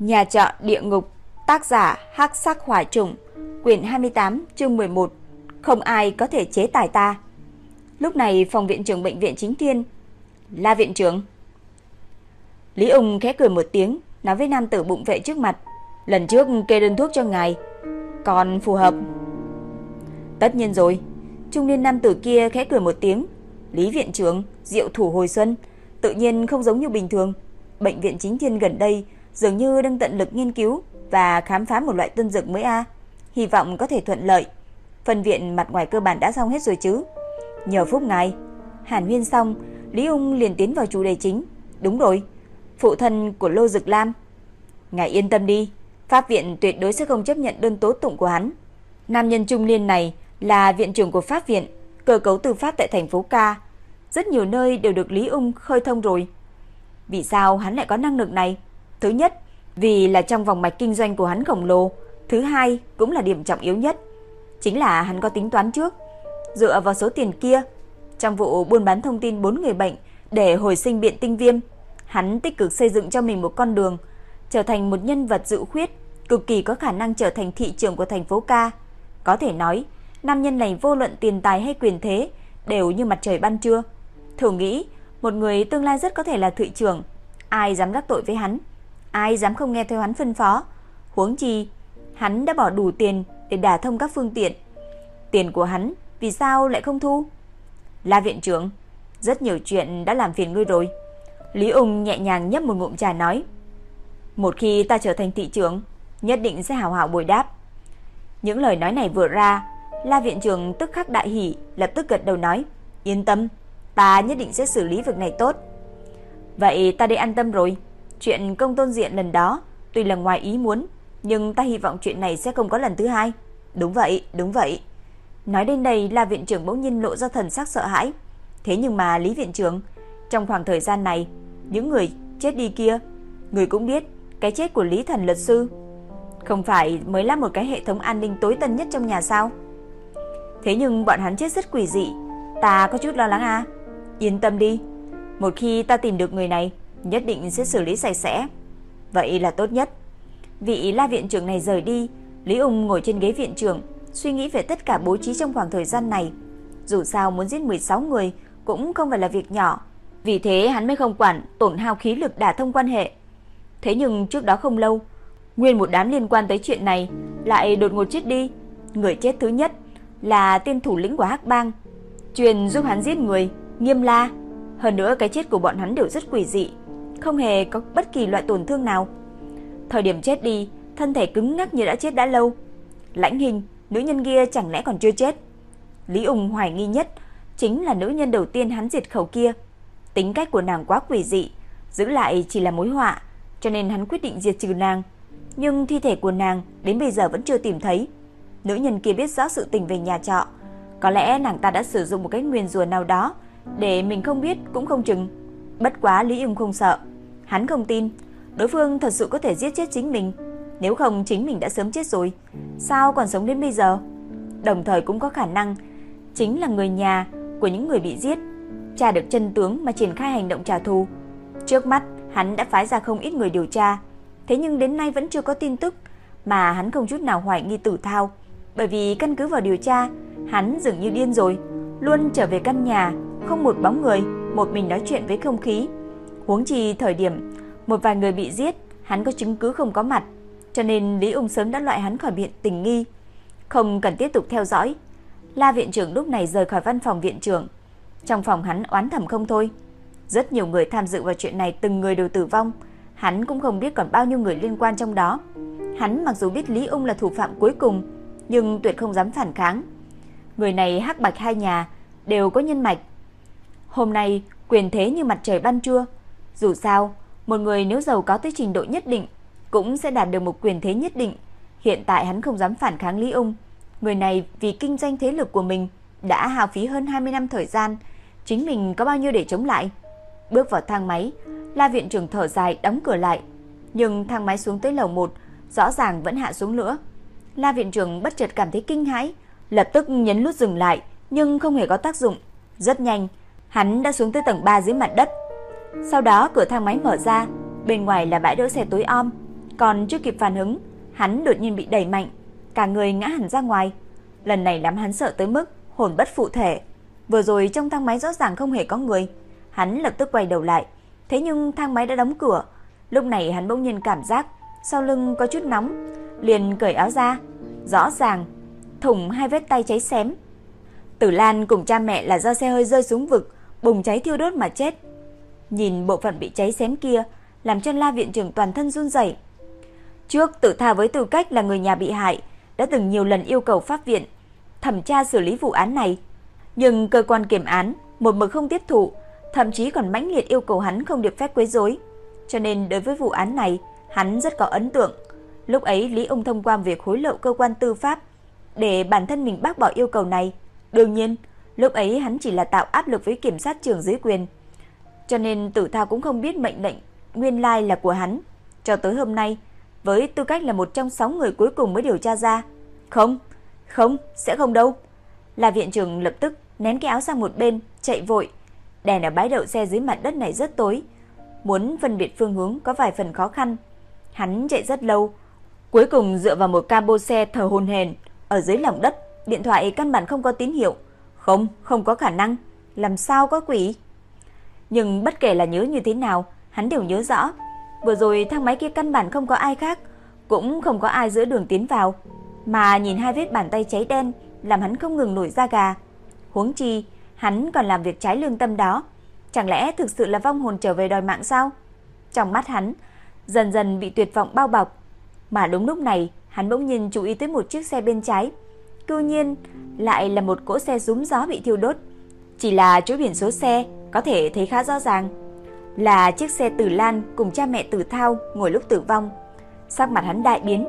Nhà trọ địa ngục, tác giả Hắc Sắc Hỏa Trùng, quyển 28, chương 11. Không ai có thể chế tài ta. Lúc này phòng viện trưởng bệnh viện chính thiên, La viện trưởng. Lý Ung khẽ cười một tiếng, nói với nam tử bụng vệ trước mặt, lần trước kê đơn thuốc cho ngài, còn phù hợp. Tất nhiên rồi. Trung niên nam tử kia khẽ cười một tiếng, Lý viện trưởng, Diệu thủ hồi xuân, tự nhiên không giống như bình thường. Bệnh viện chính thiên gần đây dường như đang tận lực nghiên cứu và khám phá một loại tân dược mới a, hy vọng có thể thuận lợi. Phân viện mặt ngoài cơ bản đã xong hết rồi chứ? Nhờ phúc ngài. Hàn Huyên xong, Lý Ung liền tiến vào chủ đề chính. Đúng rồi, phụ thân của Lô Dực Lam. Ngài yên tâm đi, pháp viện tuyệt đối sẽ không chấp nhận đơn tố tụng của hắn. Nam nhân trung niên này là viện trưởng của pháp viện, cơ cấu tư pháp tại thành phố Ca. Rất nhiều nơi đều được Lý Ung khơi thông rồi. Vì sao hắn lại có năng lực này? Thứ nhất, vì là trong vòng mạch kinh doanh của hắn khổng lồ. Thứ hai, cũng là điểm trọng yếu nhất. Chính là hắn có tính toán trước. Dựa vào số tiền kia, trong vụ buôn bán thông tin bốn người bệnh để hồi sinh biện tinh viêm, hắn tích cực xây dựng cho mình một con đường, trở thành một nhân vật dự khuyết, cực kỳ có khả năng trở thành thị trưởng của thành phố Ca. Có thể nói, nam nhân này vô luận tiền tài hay quyền thế đều như mặt trời ban trưa. Thử nghĩ, một người tương lai rất có thể là thị trưởng, ai dám đắc tội với hắn, ai dám không nghe theo hắn phân phó. Huống chi, hắn đã bỏ đủ tiền để đả thông các phương tiện. Tiền của hắn vì sao lại không thu? La viện trưởng, rất nhiều chuyện đã làm phiền ngươi rồi. Lý Ung nhẹ nhàng nhấp một ngụm trà nói, một khi ta trở thành thị trưởng, nhất định sẽ hào hào bồi đáp. Những lời nói này vừa ra, La viện trưởng tức khắc đại hỉ, lập tức gật đầu nói, yên tâm, ta nhất định sẽ xử lý việc này tốt. Vậy ta đi an tâm rồi. Chuyện công tôn diện lần đó tuy là ngoài ý muốn, nhưng ta hy vọng chuyện này sẽ không có lần thứ hai. Đúng vậy, đúng vậy. Nói đến đây là viện trưởng bỗng nhiên lộ ra thần sắc sợ hãi. Thế nhưng mà Lý viện trưởng, trong khoảng thời gian này, những người chết đi kia, người cũng biết cái chết của Lý thần luật sư không phải mới là một cái hệ thống an ninh tối tân nhất trong nhà sao? Thế nhưng bọn hắn chết rất quỷ dị, ta có chút lo lắng à? Yên tâm đi, một khi ta tìm được người này, nhất định sẽ xử lý sạch sẽ. Vậy là tốt nhất. Vị la viện trưởng này rời đi, Lý Ung ngồi trên ghế viện trưởng, suy nghĩ về tất cả bố trí trong khoảng thời gian này. Dù sao muốn giết 16 người cũng không phải là việc nhỏ, vì thế hắn mới không quản tổn hao khí lực đả thông quan hệ. Thế nhưng trước đó không lâu, nguyên một đám liên quan tới chuyện này lại đột ngột chết đi. Người chết thứ nhất là tiên thủ lĩnh của Hắc Bang, truyền giúp hắn giết người, Nghiêm La. Hơn nữa cái chết của bọn hắn đều rất quỷ dị, không hề có bất kỳ loại tổn thương nào. Thời điểm chết đi, thân thể cứng ngắc như đã chết đã lâu. Lãnh Hình, nữ nhân kia chẳng lẽ còn chưa chết? Lý Ung hoài nghi nhất chính là nữ nhân đầu tiên hắn diệt khẩu kia. Tính cách của nàng quá quỷ dị, giữ lại chỉ là mối họa, cho nên hắn quyết định diệt trừ nàng. Nhưng thi thể của nàng đến bây giờ vẫn chưa tìm thấy. Nữ nhân kia biết rõ sự tình về nhà trọ, có lẽ nàng ta đã sử dụng một cái nguyền rùa nào đó để mình không biết cũng không chừng. Bất quá Lý Ung không sợ, hắn không tin. Đối phương thật sự có thể giết chết chính mình, nếu không chính mình đã sớm chết rồi, sao còn sống đến bây giờ? Đồng thời cũng có khả năng. Chính là người nhà của những người bị giết, tra được chân tướng mà triển khai hành động trả thù. Trước mắt, hắn đã phái ra không ít người điều tra, thế nhưng đến nay vẫn chưa có tin tức, mà hắn không chút nào hoài nghi Tử Thao, bởi vì căn cứ vào điều tra, hắn dường như điên rồi, luôn trở về căn nhà, không một bóng người, một mình nói chuyện với không khí. Huống chi thời điểm một vài người bị giết, hắn có chứng cứ không có mặt, cho nên Lý Ung sớm đã loại hắn khỏi biện tình nghi, không cần tiếp tục theo dõi. La viện trưởng lúc này rời khỏi văn phòng viện trưởng. Trong phòng hắn oán thầm không thôi. Rất nhiều người tham dự vào chuyện này từng người đều tử vong, hắn cũng không biết còn bao nhiêu người liên quan trong đó. Hắn mặc dù biết Lý Ung là thủ phạm cuối cùng, nhưng tuyệt không dám phản kháng. Người này hắc bạch hai nhà đều có nhân mạch. Hôm nay quyền thế như mặt trời ban trưa, dù sao, một người nếu giàu có tới trình độ nhất định cũng sẽ đạt được một quyền thế nhất định. Hiện tại hắn không dám phản kháng Lý Ung. Người này vì kinh doanh thế lực của mình đã hao phí hơn 20 năm thời gian, chính mình có bao nhiêu để chống lại. Bước vào thang máy, La viện trưởng thở dài đóng cửa lại, nhưng thang máy xuống tới lầu 1 rõ ràng vẫn hạ xuống nữa. La viện trưởng bất chợt cảm thấy kinh hãi, lập tức nhấn nút dừng lại, nhưng không hề có tác dụng. Rất nhanh, hắn đã xuống tới tầng 3 dưới mặt đất. Sau đó cửa thang máy mở ra, bên ngoài là bãi đỗ xe tối om, Còn chưa kịp phản ứng, hắn đột nhiên bị đẩy mạnh, cả người ngã hẳn ra ngoài. Lần này làm hắn sợ tới mức hồn bất phụ thể. Vừa rồi trong thang máy rõ ràng không hề có người, hắn lập tức quay đầu lại, thế nhưng thang máy đã đóng cửa. Lúc này hắn bỗng nhiên cảm giác sau lưng có chút nóng, liền cởi áo ra, rõ ràng thủng hai vết tay cháy xém. Tử Lan cùng cha mẹ là do xe hơi rơi xuống vực, bùng cháy thiêu đốt mà chết. Nhìn bộ phận bị cháy xém kia, làm cho La viện trưởng toàn thân run rẩy. Trước tự Tha với tư cách là người nhà bị hại, đã từng nhiều lần yêu cầu pháp viện thẩm tra xử lý vụ án này, nhưng cơ quan kiểm án một mực không tiếp thụ, thậm chí còn mãnh liệt yêu cầu hắn không được phép quấy rối. Cho nên đối với vụ án này, hắn rất có ấn tượng. Lúc ấy Lý Ung thông qua việc hối lộ cơ quan tư pháp để bản thân mình bác bỏ yêu cầu này. Đương nhiên, lúc ấy hắn chỉ là tạo áp lực với kiểm sát trưởng dưới quyền. Cho nên Tử Thao cũng không biết mệnh lệnh nguyên lai là của hắn. Cho tới hôm nay, với tư cách là một trong sáu người cuối cùng mới điều tra ra. Không, không, sẽ không đâu. Là viện trưởng lập tức ném cái áo sang một bên, chạy vội. Đèn ở bãi đậu xe dưới mặt đất này rất tối, muốn phân biệt phương hướng có vài phần khó khăn. Hắn chạy rất lâu, cuối cùng dựa vào một cabo xe thở hồn hền. ở dưới lòng đất, điện thoại căn bản không có tín hiệu. Không, không có khả năng, làm sao có quỷ. Nhưng bất kể là nhớ như thế nào, hắn đều nhớ rõ. Vừa rồi thang máy kia căn bản không có ai khác, cũng không có ai giữa đường tiến vào, mà nhìn hai vết bàn tay cháy đen làm hắn không ngừng nổi da gà. Huống chi, hắn còn làm việc trái lương tâm đó. Chẳng lẽ thực sự là vong hồn trở về đòi mạng sao? Trong mắt hắn, dần dần bị tuyệt vọng bao bọc. Mà đúng lúc này, hắn bỗng nhìn chú ý tới một chiếc xe bên trái. Cư nhiên, lại là một cỗ xe rúm gió bị thiêu đốt. Chỉ là chỗ biển số xe có thể thấy khá rõ ràng. Là chiếc xe Tử Lan cùng cha mẹ Tử Thao ngồi lúc tử vong. Sắc mặt hắn đại biến,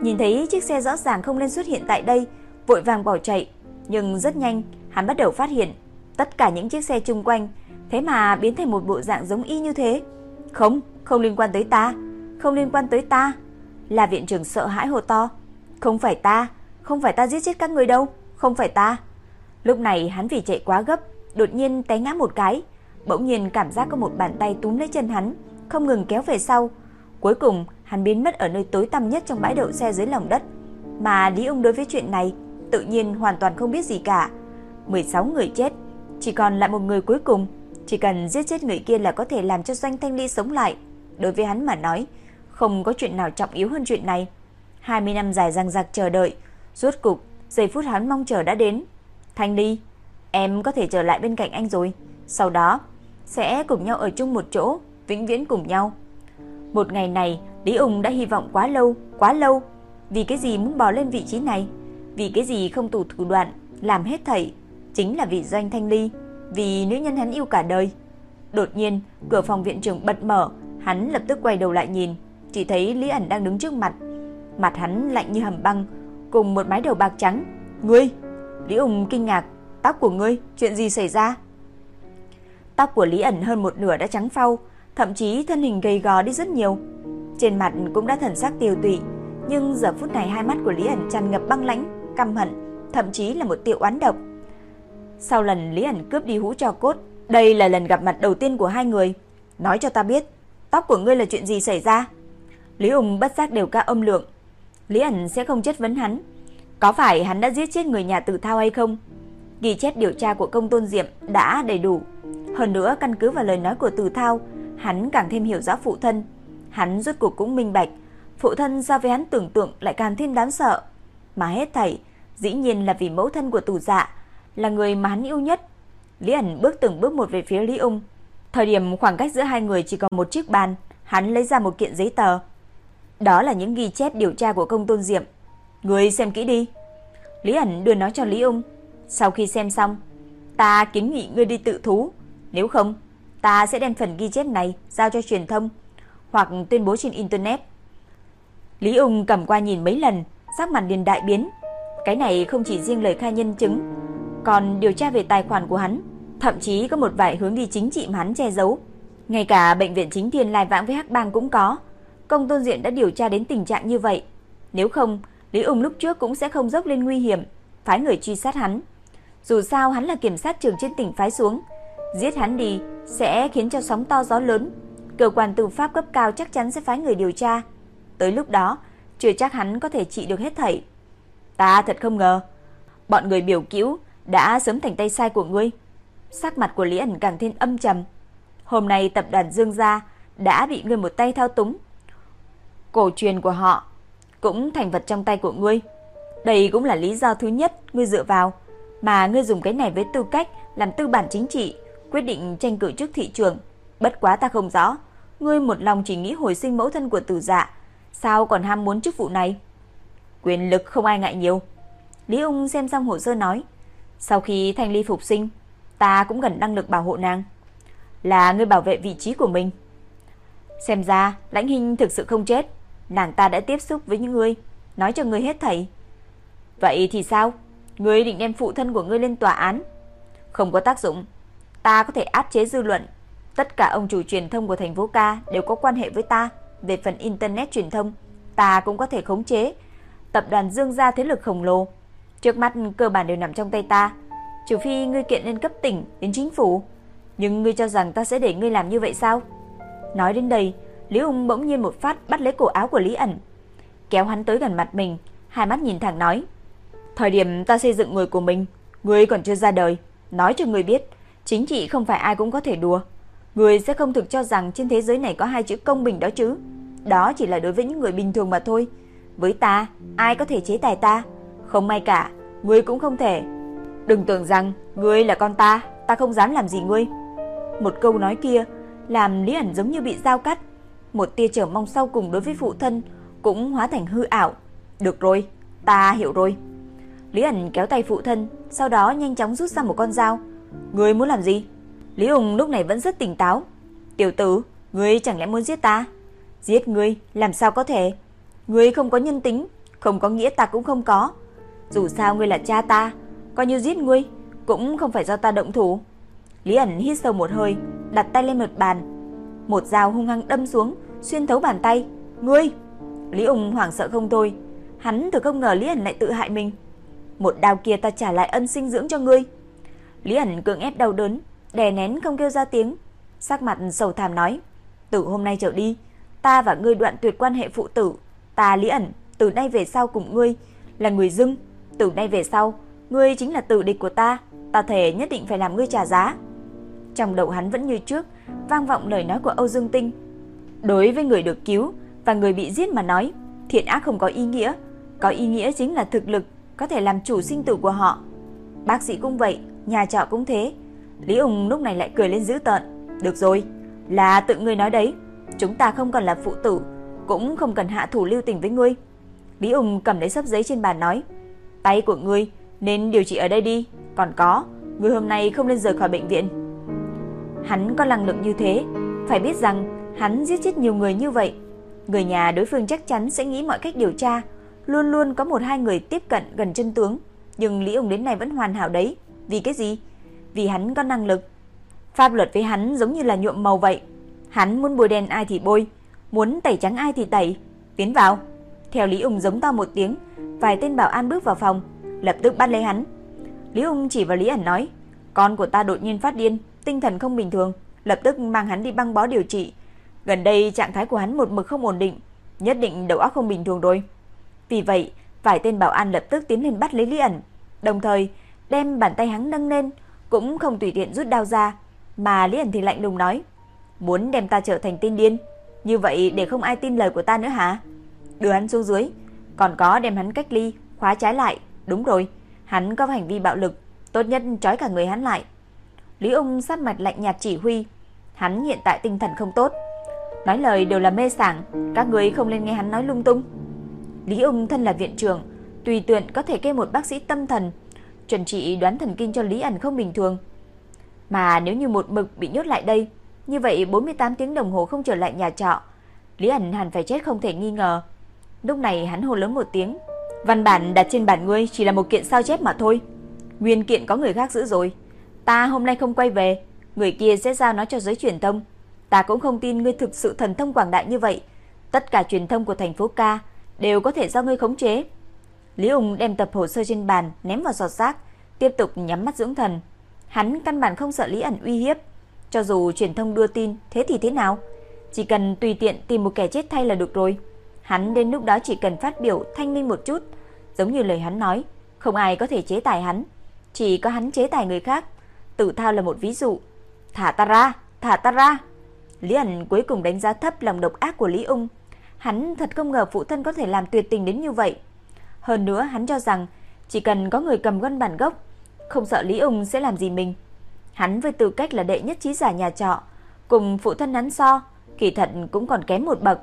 nhìn thấy chiếc xe rõ ràng không nên xuất hiện tại đây, vội vàng bỏ chạy, nhưng rất nhanh hắn bắt đầu phát hiện tất cả những chiếc xe chung quanh thế mà biến thành một bộ dạng giống y như thế. Không, không liên quan tới ta, không liên quan tới ta. Là viện trưởng sợ hãi hồ to. Không phải ta, không phải ta giết chết các người đâu, không phải ta. Lúc này hắn vì chạy quá gấp, đột nhiên té ngã một cái, bỗng nhiên cảm giác có một bàn tay túm lấy chân hắn, không ngừng kéo về sau. Cuối cùng, hắn biến mất ở nơi tối tăm nhất trong bãi đậu xe dưới lòng đất. Mà Lý Ung đối với chuyện này tự nhiên hoàn toàn không biết gì cả. 16 người chết, chỉ còn lại một người cuối cùng, chỉ cần giết chết người kia là có thể làm cho Doanh Thanh Ly sống lại. Đối với hắn mà nói, không có chuyện nào trọng yếu hơn chuyện này. 20 năm dài răng rạc chờ đợi, rốt cục, giây phút hắn mong chờ đã đến. Thanh Ly, em có thể trở lại bên cạnh anh rồi, sau đó sẽ cùng nhau ở chung một chỗ, vĩnh viễn cùng nhau. Một ngày này, Lý Ung đã hy vọng quá lâu, quá lâu. Vì cái gì muốn bò lên vị trí này? Vì cái gì không tủ thủ đoạn, làm hết thảy? Chính là vì Doanh Thanh Ly, vì nữ nhân hắn yêu cả đời. Đột nhiên, cửa phòng viện trưởng bật mở, hắn lập tức quay đầu lại nhìn, chỉ thấy Lý ẩn đang đứng trước mặt. Mặt hắn lạnh như hầm băng, cùng một mái đầu bạc trắng. Ngươi! Lý Ung kinh ngạc, tóc của ngươi, chuyện gì xảy ra? Tóc của Lý ẩn hơn một nửa đã trắng phau, thậm chí thân hình gầy gò đi rất nhiều. Trên mặt cũng đã thần sắc tiêu tụy, nhưng giờ phút này hai mắt của Lý ẩn tràn ngập băng lãnh, căm hận, thậm chí là một tiêu oán độc. Sau lần Lý ẩn cướp đi hũ cho cốt, đây là lần gặp mặt đầu tiên của hai người. Nói cho ta biết, tóc của ngươi là chuyện gì xảy ra? Lý Ung bất giác đều ca âm lượng. Lý ẩn sẽ không chất vấn hắn. Có phải hắn đã giết chết người nhà tự thao hay không? Ghi chép điều tra của công tôn diệm đã đầy đủ. Hơn nữa căn cứ vào lời nói của từ thao, hắn càng thêm hiểu rõ phụ thân. Hắn rốt cuộc cũng minh bạch, phụ thân so với hắn tưởng tượng lại càng thêm đáng sợ. Mà hết thảy, dĩ nhiên là vì mẫu thân của tù dạ, là người mà hắn yêu nhất. Lý ẩn bước từng bước một về phía Lý Ung. Thời điểm khoảng cách giữa hai người chỉ còn một chiếc bàn, hắn lấy ra một kiện giấy tờ. Đó là những ghi chép điều tra của công tôn diệm. Người xem kỹ đi. Lý ẩn đưa nó cho Lý Ung. Sau khi xem xong, ta kiến nghị ngươi đi tự thú. Nếu không, ta sẽ đem phần ghi chép này giao cho truyền thông hoặc tuyên bố trên internet. Lý Ung cầm qua nhìn mấy lần, sắc mặt liền đại biến. Cái này không chỉ riêng lời khai nhân chứng, còn điều tra về tài khoản của hắn, thậm chí có một vài hướng đi chính trị mà hắn che giấu. Ngay cả bệnh viện chính thiên lai vãng với Hắc Bang cũng có. Công Tôn Diện đã điều tra đến tình trạng như vậy. Nếu không, Lý Ung lúc trước cũng sẽ không dốc lên nguy hiểm, phái người truy sát hắn. Dù sao hắn là kiểm sát trưởng trên tỉnh phái xuống, giết hắn đi sẽ khiến cho sóng to gió lớn. Cơ quan tư pháp cấp cao chắc chắn sẽ phái người điều tra. Tới lúc đó, chưa chắc hắn có thể trị được hết thảy. Ta thật không ngờ, bọn người biểu cữu đã sớm thành tay sai của ngươi. Sắc mặt của Lý ẩn càng thêm âm trầm. Hôm nay tập đoàn Dương Gia đã bị ngươi một tay thao túng. Cổ truyền của họ cũng thành vật trong tay của ngươi. Đây cũng là lý do thứ nhất ngươi dựa vào, mà ngươi dùng cái này với tư cách làm tư bản chính trị, quyết định tranh cử trước thị trường. Bất quá ta không rõ, ngươi một lòng chỉ nghĩ hồi sinh mẫu thân của tử dạ, sao còn ham muốn chức vụ này? Quyền lực không ai ngại nhiều. Lý Ung xem xong hồ sơ nói, sau khi Thanh Ly phục sinh, ta cũng gần năng lực bảo hộ nàng. Là ngươi bảo vệ vị trí của mình. Xem ra, Lãnh Hinh thực sự không chết, nàng ta đã tiếp xúc với những ngươi, nói cho ngươi hết thảy. Vậy thì sao? Ngươi định đem phụ thân của ngươi lên tòa án? Không có tác dụng, ta có thể áp chế dư luận. Tất cả ông chủ truyền thông của thành phố Ca đều có quan hệ với ta, về phần internet truyền thông, ta cũng có thể khống chế. Tập đoàn Dương gia thế lực khổng lồ, trước mắt cơ bản đều nằm trong tay ta, trừ phi ngươi kiện lên cấp tỉnh đến chính phủ. Nhưng ngươi cho rằng ta sẽ để ngươi làm như vậy sao? Nói đến đây, Lý Ung bỗng nhiên một phát bắt lấy cổ áo của Lý ẩn, kéo hắn tới gần mặt mình, hai mắt nhìn thẳng nói: "Thời điểm ta xây dựng người của mình, ngươi còn chưa ra đời, nói cho ngươi biết, chính trị không phải ai cũng có thể đùa. Ngươi sẽ không thực cho rằng trên thế giới này có hai chữ công bình đó chứ? Đó chỉ là đối với những người bình thường mà thôi. Với ta, ai có thể chế tài ta? Không may cả, ngươi cũng không thể. Đừng tưởng rằng ngươi là con ta, ta không dám làm gì ngươi." Một câu nói kia làm Lý ẩn giống như bị dao cắt, một tia chờ mong sau cùng đối với phụ thân cũng hóa thành hư ảo. Được rồi, ta hiểu rồi. Lý ẩn kéo tay phụ thân, sau đó nhanh chóng rút ra một con dao. Ngươi muốn làm gì? Lý Hùng lúc này vẫn rất tỉnh táo. Tiểu tử, ngươi chẳng lẽ muốn giết ta? Giết ngươi, làm sao có thể? Ngươi không có nhân tính, không có nghĩa ta cũng không có. Dù sao ngươi là cha ta, coi như giết ngươi, cũng không phải do ta động thủ. Lý ẩn hít sâu một hơi, đặt tay lên mặt bàn. Một dao hung hăng đâm xuống, xuyên thấu bàn tay. Ngươi! Lý Úng hoảng sợ không thôi. Hắn thực không ngờ Lý ẩn lại tự hại mình. Một đao kia ta trả lại ân sinh dưỡng cho ngươi. Lý ẩn cưỡng ép đau đớn, đè nén không kêu ra tiếng. Sắc mặt sầu thảm nói. Từ hôm nay trở đi, ta và ngươi đoạn tuyệt quan hệ phụ tử. Ta Lý ẩn, từ nay về sau cùng ngươi, là người dưng. Từ nay về sau, ngươi chính là tử địch của ta. Ta thể nhất định phải làm ngươi trả giá. Trong đầu hắn vẫn như trước, vang vọng lời nói của Âu Dương Tinh. Đối với người được cứu và người bị giết mà nói, thiện ác không có ý nghĩa, có ý nghĩa chính là thực lực có thể làm chủ sinh tử của họ. Bác sĩ cũng vậy, nhà trọ cũng thế. Lý Ung lúc này lại cười lên dữ tợn. Được rồi, là tự ngươi nói đấy, chúng ta không còn là phụ tử, cũng không cần hạ thủ lưu tình với ngươi. Lý Ung cầm lấy sấp giấy trên bàn nói, tay của ngươi nên điều trị ở đây đi, còn có, ngươi hôm nay không nên rời khỏi bệnh viện. Hắn có năng lực như thế, phải biết rằng hắn giết chết nhiều người như vậy. Người nhà đối phương chắc chắn sẽ nghĩ mọi cách điều tra, luôn luôn có một hai người tiếp cận gần chân tướng. Nhưng Lý Ung đến nay vẫn hoàn hảo đấy. Vì cái gì? Vì hắn có năng lực. Pháp luật với hắn giống như là nhuộm màu vậy. Hắn muốn bôi đen ai thì bôi, muốn tẩy trắng ai thì tẩy. Tiến vào. Theo Lý Ung giống to một tiếng, vài tên bảo an bước vào phòng, lập tức bắt lấy hắn. Lý Ung chỉ vào Lý ẩn nói, con của ta đột nhiên phát điên, tinh thần không bình thường, lập tức mang hắn đi băng bó điều trị. Gần đây trạng thái của hắn một mực không ổn định, nhất định đầu óc không bình thường rồi. Vì vậy, vài tên bảo an lập tức tiến lên bắt lấy Lý ẩn, đồng thời đem bàn tay hắn nâng lên, cũng không tùy tiện rút đao ra, mà Lý ẩn thì lạnh lùng nói: "Muốn đem ta trở thành tên điên, như vậy để không ai tin lời của ta nữa hả? Đưa hắn xuống dưới, còn có đem hắn cách ly, khóa trái lại, đúng rồi, hắn có hành vi bạo lực, tốt nhất trói cả người hắn lại." Lý Ung sát mặt lạnh nhạt chỉ huy, hắn hiện tại tinh thần không tốt, nói lời đều là mê sảng, các người không nên nghe hắn nói lung tung. Lý Ung thân là viện trưởng, tùy tiện có thể kê một bác sĩ tâm thần, chuẩn trị đoán thần kinh cho Lý ẩn không bình thường. Mà nếu như một mực bị nhốt lại đây, như vậy 48 tiếng đồng hồ không trở lại nhà trọ, Lý ẩn hẳn phải chết không thể nghi ngờ. Lúc này hắn hô lớn một tiếng, văn bản đặt trên bản ngươi chỉ là một kiện sao chép mà thôi. Nguyên kiện có người khác giữ rồi. Ta hôm nay không quay về, người kia sẽ giao nó cho giới truyền thông. Ta cũng không tin ngươi thực sự thần thông quảng đại như vậy. Tất cả truyền thông của thành phố Ca đều có thể do ngươi khống chế. Lý Ung đem tập hồ sơ trên bàn ném vào giọt rác, tiếp tục nhắm mắt dưỡng thần. Hắn căn bản không sợ Lý ẩn uy hiếp, cho dù truyền thông đưa tin, thế thì thế nào? Chỉ cần tùy tiện tìm một kẻ chết thay là được rồi. Hắn đến lúc đó chỉ cần phát biểu thanh minh một chút, giống như lời hắn nói, không ai có thể chế tài hắn, chỉ có hắn chế tài người khác. Tử Thao là một ví dụ. Thả ta ra, thả ta ra. Lý ẩn cuối cùng đánh giá thấp lòng độc ác của Lý Ung. Hắn thật không ngờ phụ thân có thể làm tuyệt tình đến như vậy. Hơn nữa hắn cho rằng chỉ cần có người cầm gân bản gốc, không sợ Lý Ung sẽ làm gì mình. Hắn với tư cách là đệ nhất trí giả nhà trọ, cùng phụ thân hắn so, kỳ thật cũng còn kém một bậc.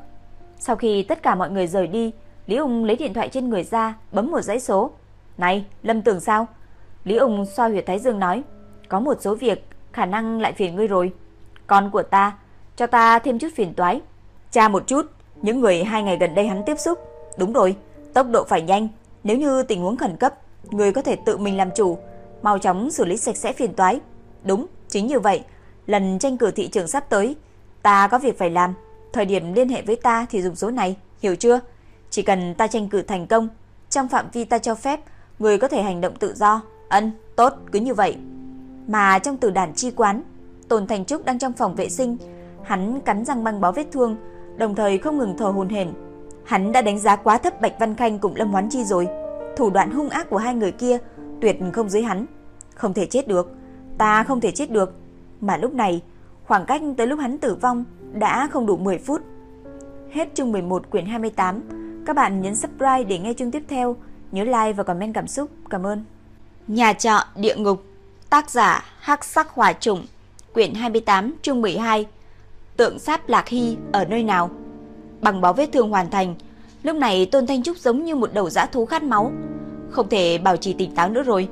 Sau khi tất cả mọi người rời đi, Lý Ung lấy điện thoại trên người ra, bấm một dãy số. "Này, Lâm Tường sao?" Lý Ung xoa huyệt thái dương nói, "Có một số việc khả năng lại phiền ngươi rồi. Con của ta, cho ta thêm chút phiền toái. Tra một chút, những người hai ngày gần đây hắn tiếp xúc. Đúng rồi, tốc độ phải nhanh, nếu như tình huống khẩn cấp, người có thể tự mình làm chủ, mau chóng xử lý sạch sẽ phiền toái." Đúng, chính như vậy, lần tranh cử thị trường sắp tới, ta có việc phải làm, thời điểm liên hệ với ta thì dùng số này, hiểu chưa? Chỉ cần ta tranh cử thành công, trong phạm vi ta cho phép, người có thể hành động tự do. Ân, tốt, cứ như vậy. Mà trong tử đàn chi quán, Tôn Thành Trúc đang trong phòng vệ sinh, hắn cắn răng băng bó vết thương, đồng thời không ngừng thở hồn hển. Hắn đã đánh giá quá thấp Bạch Văn Khanh cùng Lâm Hoán Chi rồi, thủ đoạn hung ác của hai người kia tuyệt không dưới hắn, không thể chết được, ta không thể chết được. Mà lúc này, khoảng cách tới lúc hắn tử vong đã không đủ 10 phút. Hết chương 11 quyển 28. Các bạn nhấn subscribe để nghe chương tiếp theo, nhớ like và comment cảm xúc. Cảm ơn. Nhà trọ địa ngục, tác giả Hắc Sắc Hỏa Trùng, quyển 28, chương 12. Tượng sáp Lạc Hy ở nơi nào? Bằng bó vết thương hoàn thành, lúc này Tôn Thanh Trúc giống như một đầu dã thú khát máu, không thể bảo trì tỉnh táo nữa rồi.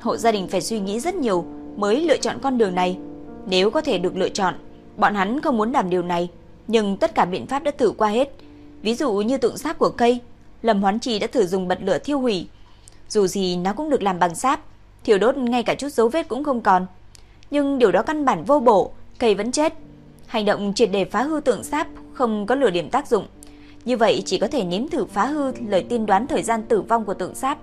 Hộ gia đình phải suy nghĩ rất nhiều mới lựa chọn con đường này. Nếu có thể được lựa chọn, bọn hắn không muốn làm điều này, nhưng tất cả biện pháp đã thử qua hết. Ví dụ như tượng sáp của cây, Lâm Hoán Trì đã thử dùng bật lửa thiêu hủy. Dù gì nó cũng được làm bằng sáp, thiêu đốt ngay cả chút dấu vết cũng không còn. Nhưng điều đó căn bản vô bổ, cây vẫn chết. Hành động triệt để phá hư tượng sáp không có lửa điểm tác dụng. Như vậy chỉ có thể nếm thử phá hư lời tiên đoán thời gian tử vong của tượng sáp.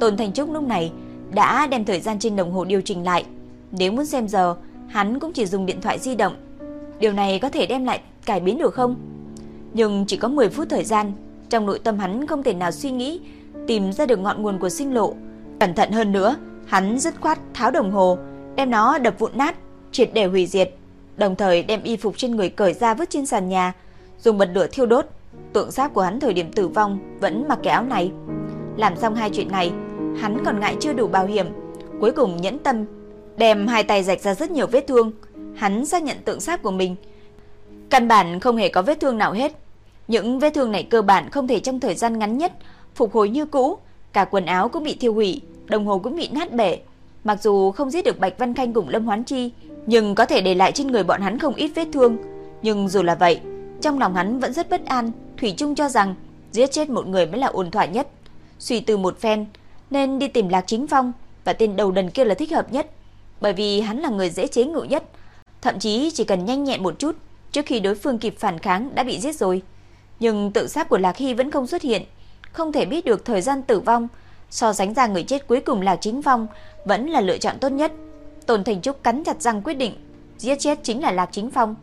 Tôn Thành Trúc lúc này đã đem thời gian trên đồng hồ điều chỉnh lại. Nếu muốn xem giờ, hắn cũng chỉ dùng điện thoại di động. Điều này có thể đem lại cải biến được không? Nhưng chỉ có 10 phút thời gian, trong nội tâm hắn không thể nào suy nghĩ tìm ra được ngọn nguồn của sinh lộ. Cẩn thận hơn nữa, hắn dứt khoát tháo đồng hồ, đem nó đập vụn nát, triệt để hủy diệt, đồng thời đem y phục trên người cởi ra vứt trên sàn nhà, dùng bật lửa thiêu đốt. Tượng xác của hắn thời điểm tử vong vẫn mặc cái áo này. Làm xong hai chuyện này, hắn còn ngại chưa đủ bảo hiểm, cuối cùng nhẫn tâm đem hai tay rạch ra rất nhiều vết thương. Hắn xác nhận tượng xác của mình, căn bản không hề có vết thương nào hết. Những vết thương này cơ bản không thể trong thời gian ngắn nhất phục hồi như cũ, cả quần áo cũng bị thiêu hủy, đồng hồ cũng bị nát bể. Mặc dù không giết được Bạch Văn Khanh cùng Lâm Hoán Chi, nhưng có thể để lại trên người bọn hắn không ít vết thương. Nhưng dù là vậy, trong lòng hắn vẫn rất bất an, thủy chung cho rằng giết chết một người mới là ổn thỏa nhất. Suy từ một phen, nên đi tìm Lạc Chính Phong và tên đầu đần kia là thích hợp nhất, bởi vì hắn là người dễ chế ngự nhất, thậm chí chỉ cần nhanh nhẹn một chút, trước khi đối phương kịp phản kháng đã bị giết rồi. Nhưng tự sát của Lạc Hy vẫn không xuất hiện, không thể biết được thời gian tử vong, so sánh ra người chết cuối cùng là Chính Phong vẫn là lựa chọn tốt nhất. Tôn Thành Trúc cắn chặt răng quyết định, giết chết chính là Lạc Chính Phong.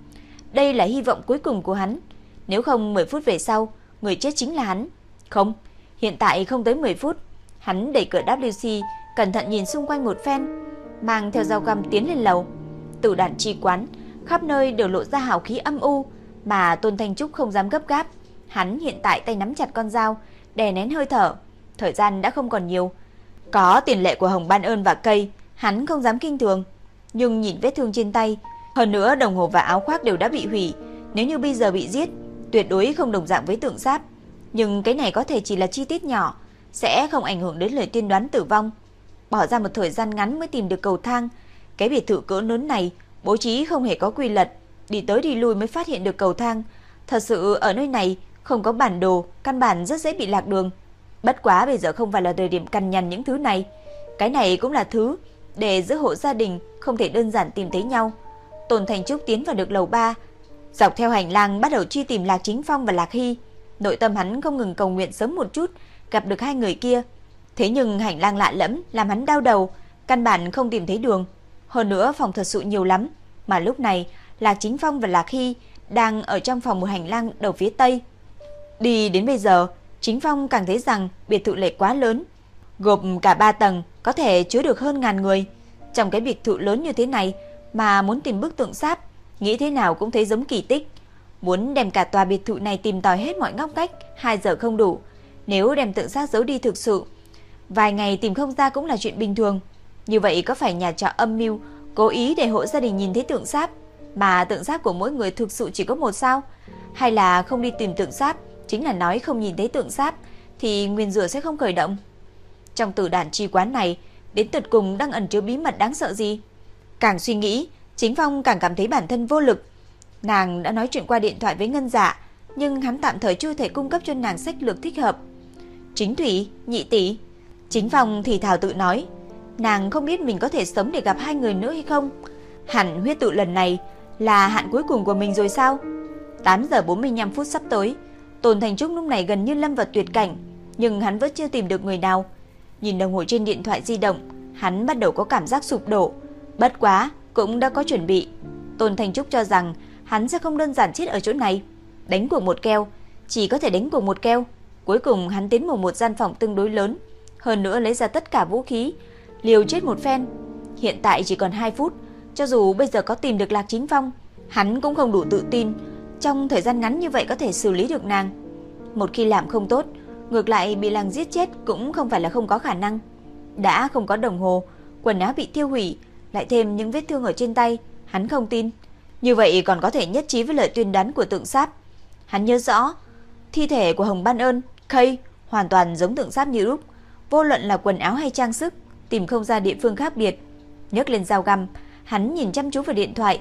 Đây là hy vọng cuối cùng của hắn, nếu không 10 phút về sau, người chết chính là hắn. Không, hiện tại không tới 10 phút, Hắn đẩy cửa WC, cẩn thận nhìn xung quanh một phen, mang theo dao găm tiến lên lầu. Tử đạn chi quán, khắp nơi đều lộ ra hào khí âm u, mà Tôn Thanh Trúc không dám gấp gáp. Hắn hiện tại tay nắm chặt con dao, đè nén hơi thở. Thời gian đã không còn nhiều. Có tiền lệ của Hồng Ban ơn và cây, hắn không dám kinh thường. Nhưng nhìn vết thương trên tay, hơn nữa đồng hồ và áo khoác đều đã bị hủy. Nếu như bây giờ bị giết, tuyệt đối không đồng dạng với tượng giáp. Nhưng cái này có thể chỉ là chi tiết nhỏ, sẽ không ảnh hưởng đến lời tiên đoán tử vong. Bỏ ra một thời gian ngắn mới tìm được cầu thang, cái biệt thự cỡ lớn này bố trí không hề có quy luật, đi tới đi lui mới phát hiện được cầu thang. Thật sự ở nơi này không có bản đồ, căn bản rất dễ bị lạc đường. Bất quá bây giờ không phải là thời điểm căn nhằn những thứ này. Cái này cũng là thứ để giữa hộ gia đình không thể đơn giản tìm thấy nhau. Tôn Thành Trúc tiến vào được lầu 3, dọc theo hành lang bắt đầu truy tìm Lạc Chính Phong và Lạc Hy. Nội tâm hắn không ngừng cầu nguyện sớm một chút gặp được hai người kia. Thế nhưng hành lang lạ lẫm làm hắn đau đầu, căn bản không tìm thấy đường. Hơn nữa phòng thật sự nhiều lắm, mà lúc này Lạc Chính Phong và Lạc Hy đang ở trong phòng một hành lang đầu phía tây. Đi đến bây giờ, Chính Phong càng thấy rằng biệt thự lệ quá lớn, gộp cả ba tầng có thể chứa được hơn ngàn người. Trong cái biệt thự lớn như thế này mà muốn tìm bức tượng sáp, nghĩ thế nào cũng thấy giống kỳ tích. Muốn đem cả tòa biệt thự này tìm tòi hết mọi ngóc ngách, 2 giờ không đủ. Nếu đem tượng sáp giấu đi thực sự, vài ngày tìm không ra cũng là chuyện bình thường. Như vậy có phải nhà trọ âm mưu cố ý để hộ gia đình nhìn thấy tượng sáp, mà tượng sáp của mỗi người thực sự chỉ có một sao? Hay là không đi tìm tượng sáp, chính là nói không nhìn thấy tượng sáp thì nguyên rủa sẽ không khởi động? Trong tử đàn chi quán này, đến tuyệt cùng đang ẩn chứa bí mật đáng sợ gì? Càng suy nghĩ, Chính Phong càng cảm thấy bản thân vô lực. Nàng đã nói chuyện qua điện thoại với Ngân Dạ, nhưng hắn tạm thời chưa thể cung cấp cho nàng sách lược thích hợp. Chính Thủy, Nhị tỷ, Chính Phong thì thào tự nói, nàng không biết mình có thể sống để gặp hai người nữa hay không. Hẳn huyết tự lần này là hạn cuối cùng của mình rồi sao? 8 giờ 45 phút sắp tới, Tôn Thành Trúc lúc này gần như lâm vào tuyệt cảnh, nhưng hắn vẫn chưa tìm được người nào. Nhìn đồng hồ trên điện thoại di động, hắn bắt đầu có cảm giác sụp đổ. Bất quá, cũng đã có chuẩn bị. Tôn Thành Trúc cho rằng hắn sẽ không đơn giản chết ở chỗ này. Đánh cuộc một keo, chỉ có thể đánh cuộc một keo. Cuối cùng hắn tiến vào một gian phòng tương đối lớn, hơn nữa lấy ra tất cả vũ khí, liều chết một phen. Hiện tại chỉ còn 2 phút, cho dù bây giờ có tìm được Lạc Chính Phong, hắn cũng không đủ tự tin trong thời gian ngắn như vậy có thể xử lý được nàng. Một khi làm không tốt, ngược lại bị làng giết chết cũng không phải là không có khả năng. Đã không có đồng hồ, quần áo bị tiêu hủy, lại thêm những vết thương ở trên tay, hắn không tin. Như vậy còn có thể nhất trí với lời tuyên đoán của tượng sáp. Hắn nhớ rõ, thi thể của Hồng Ban Ơn, Kay hoàn toàn giống tượng sáp như lúc, vô luận là quần áo hay trang sức, tìm không ra địa phương khác biệt. Nhấc lên dao găm, hắn nhìn chăm chú vào điện thoại,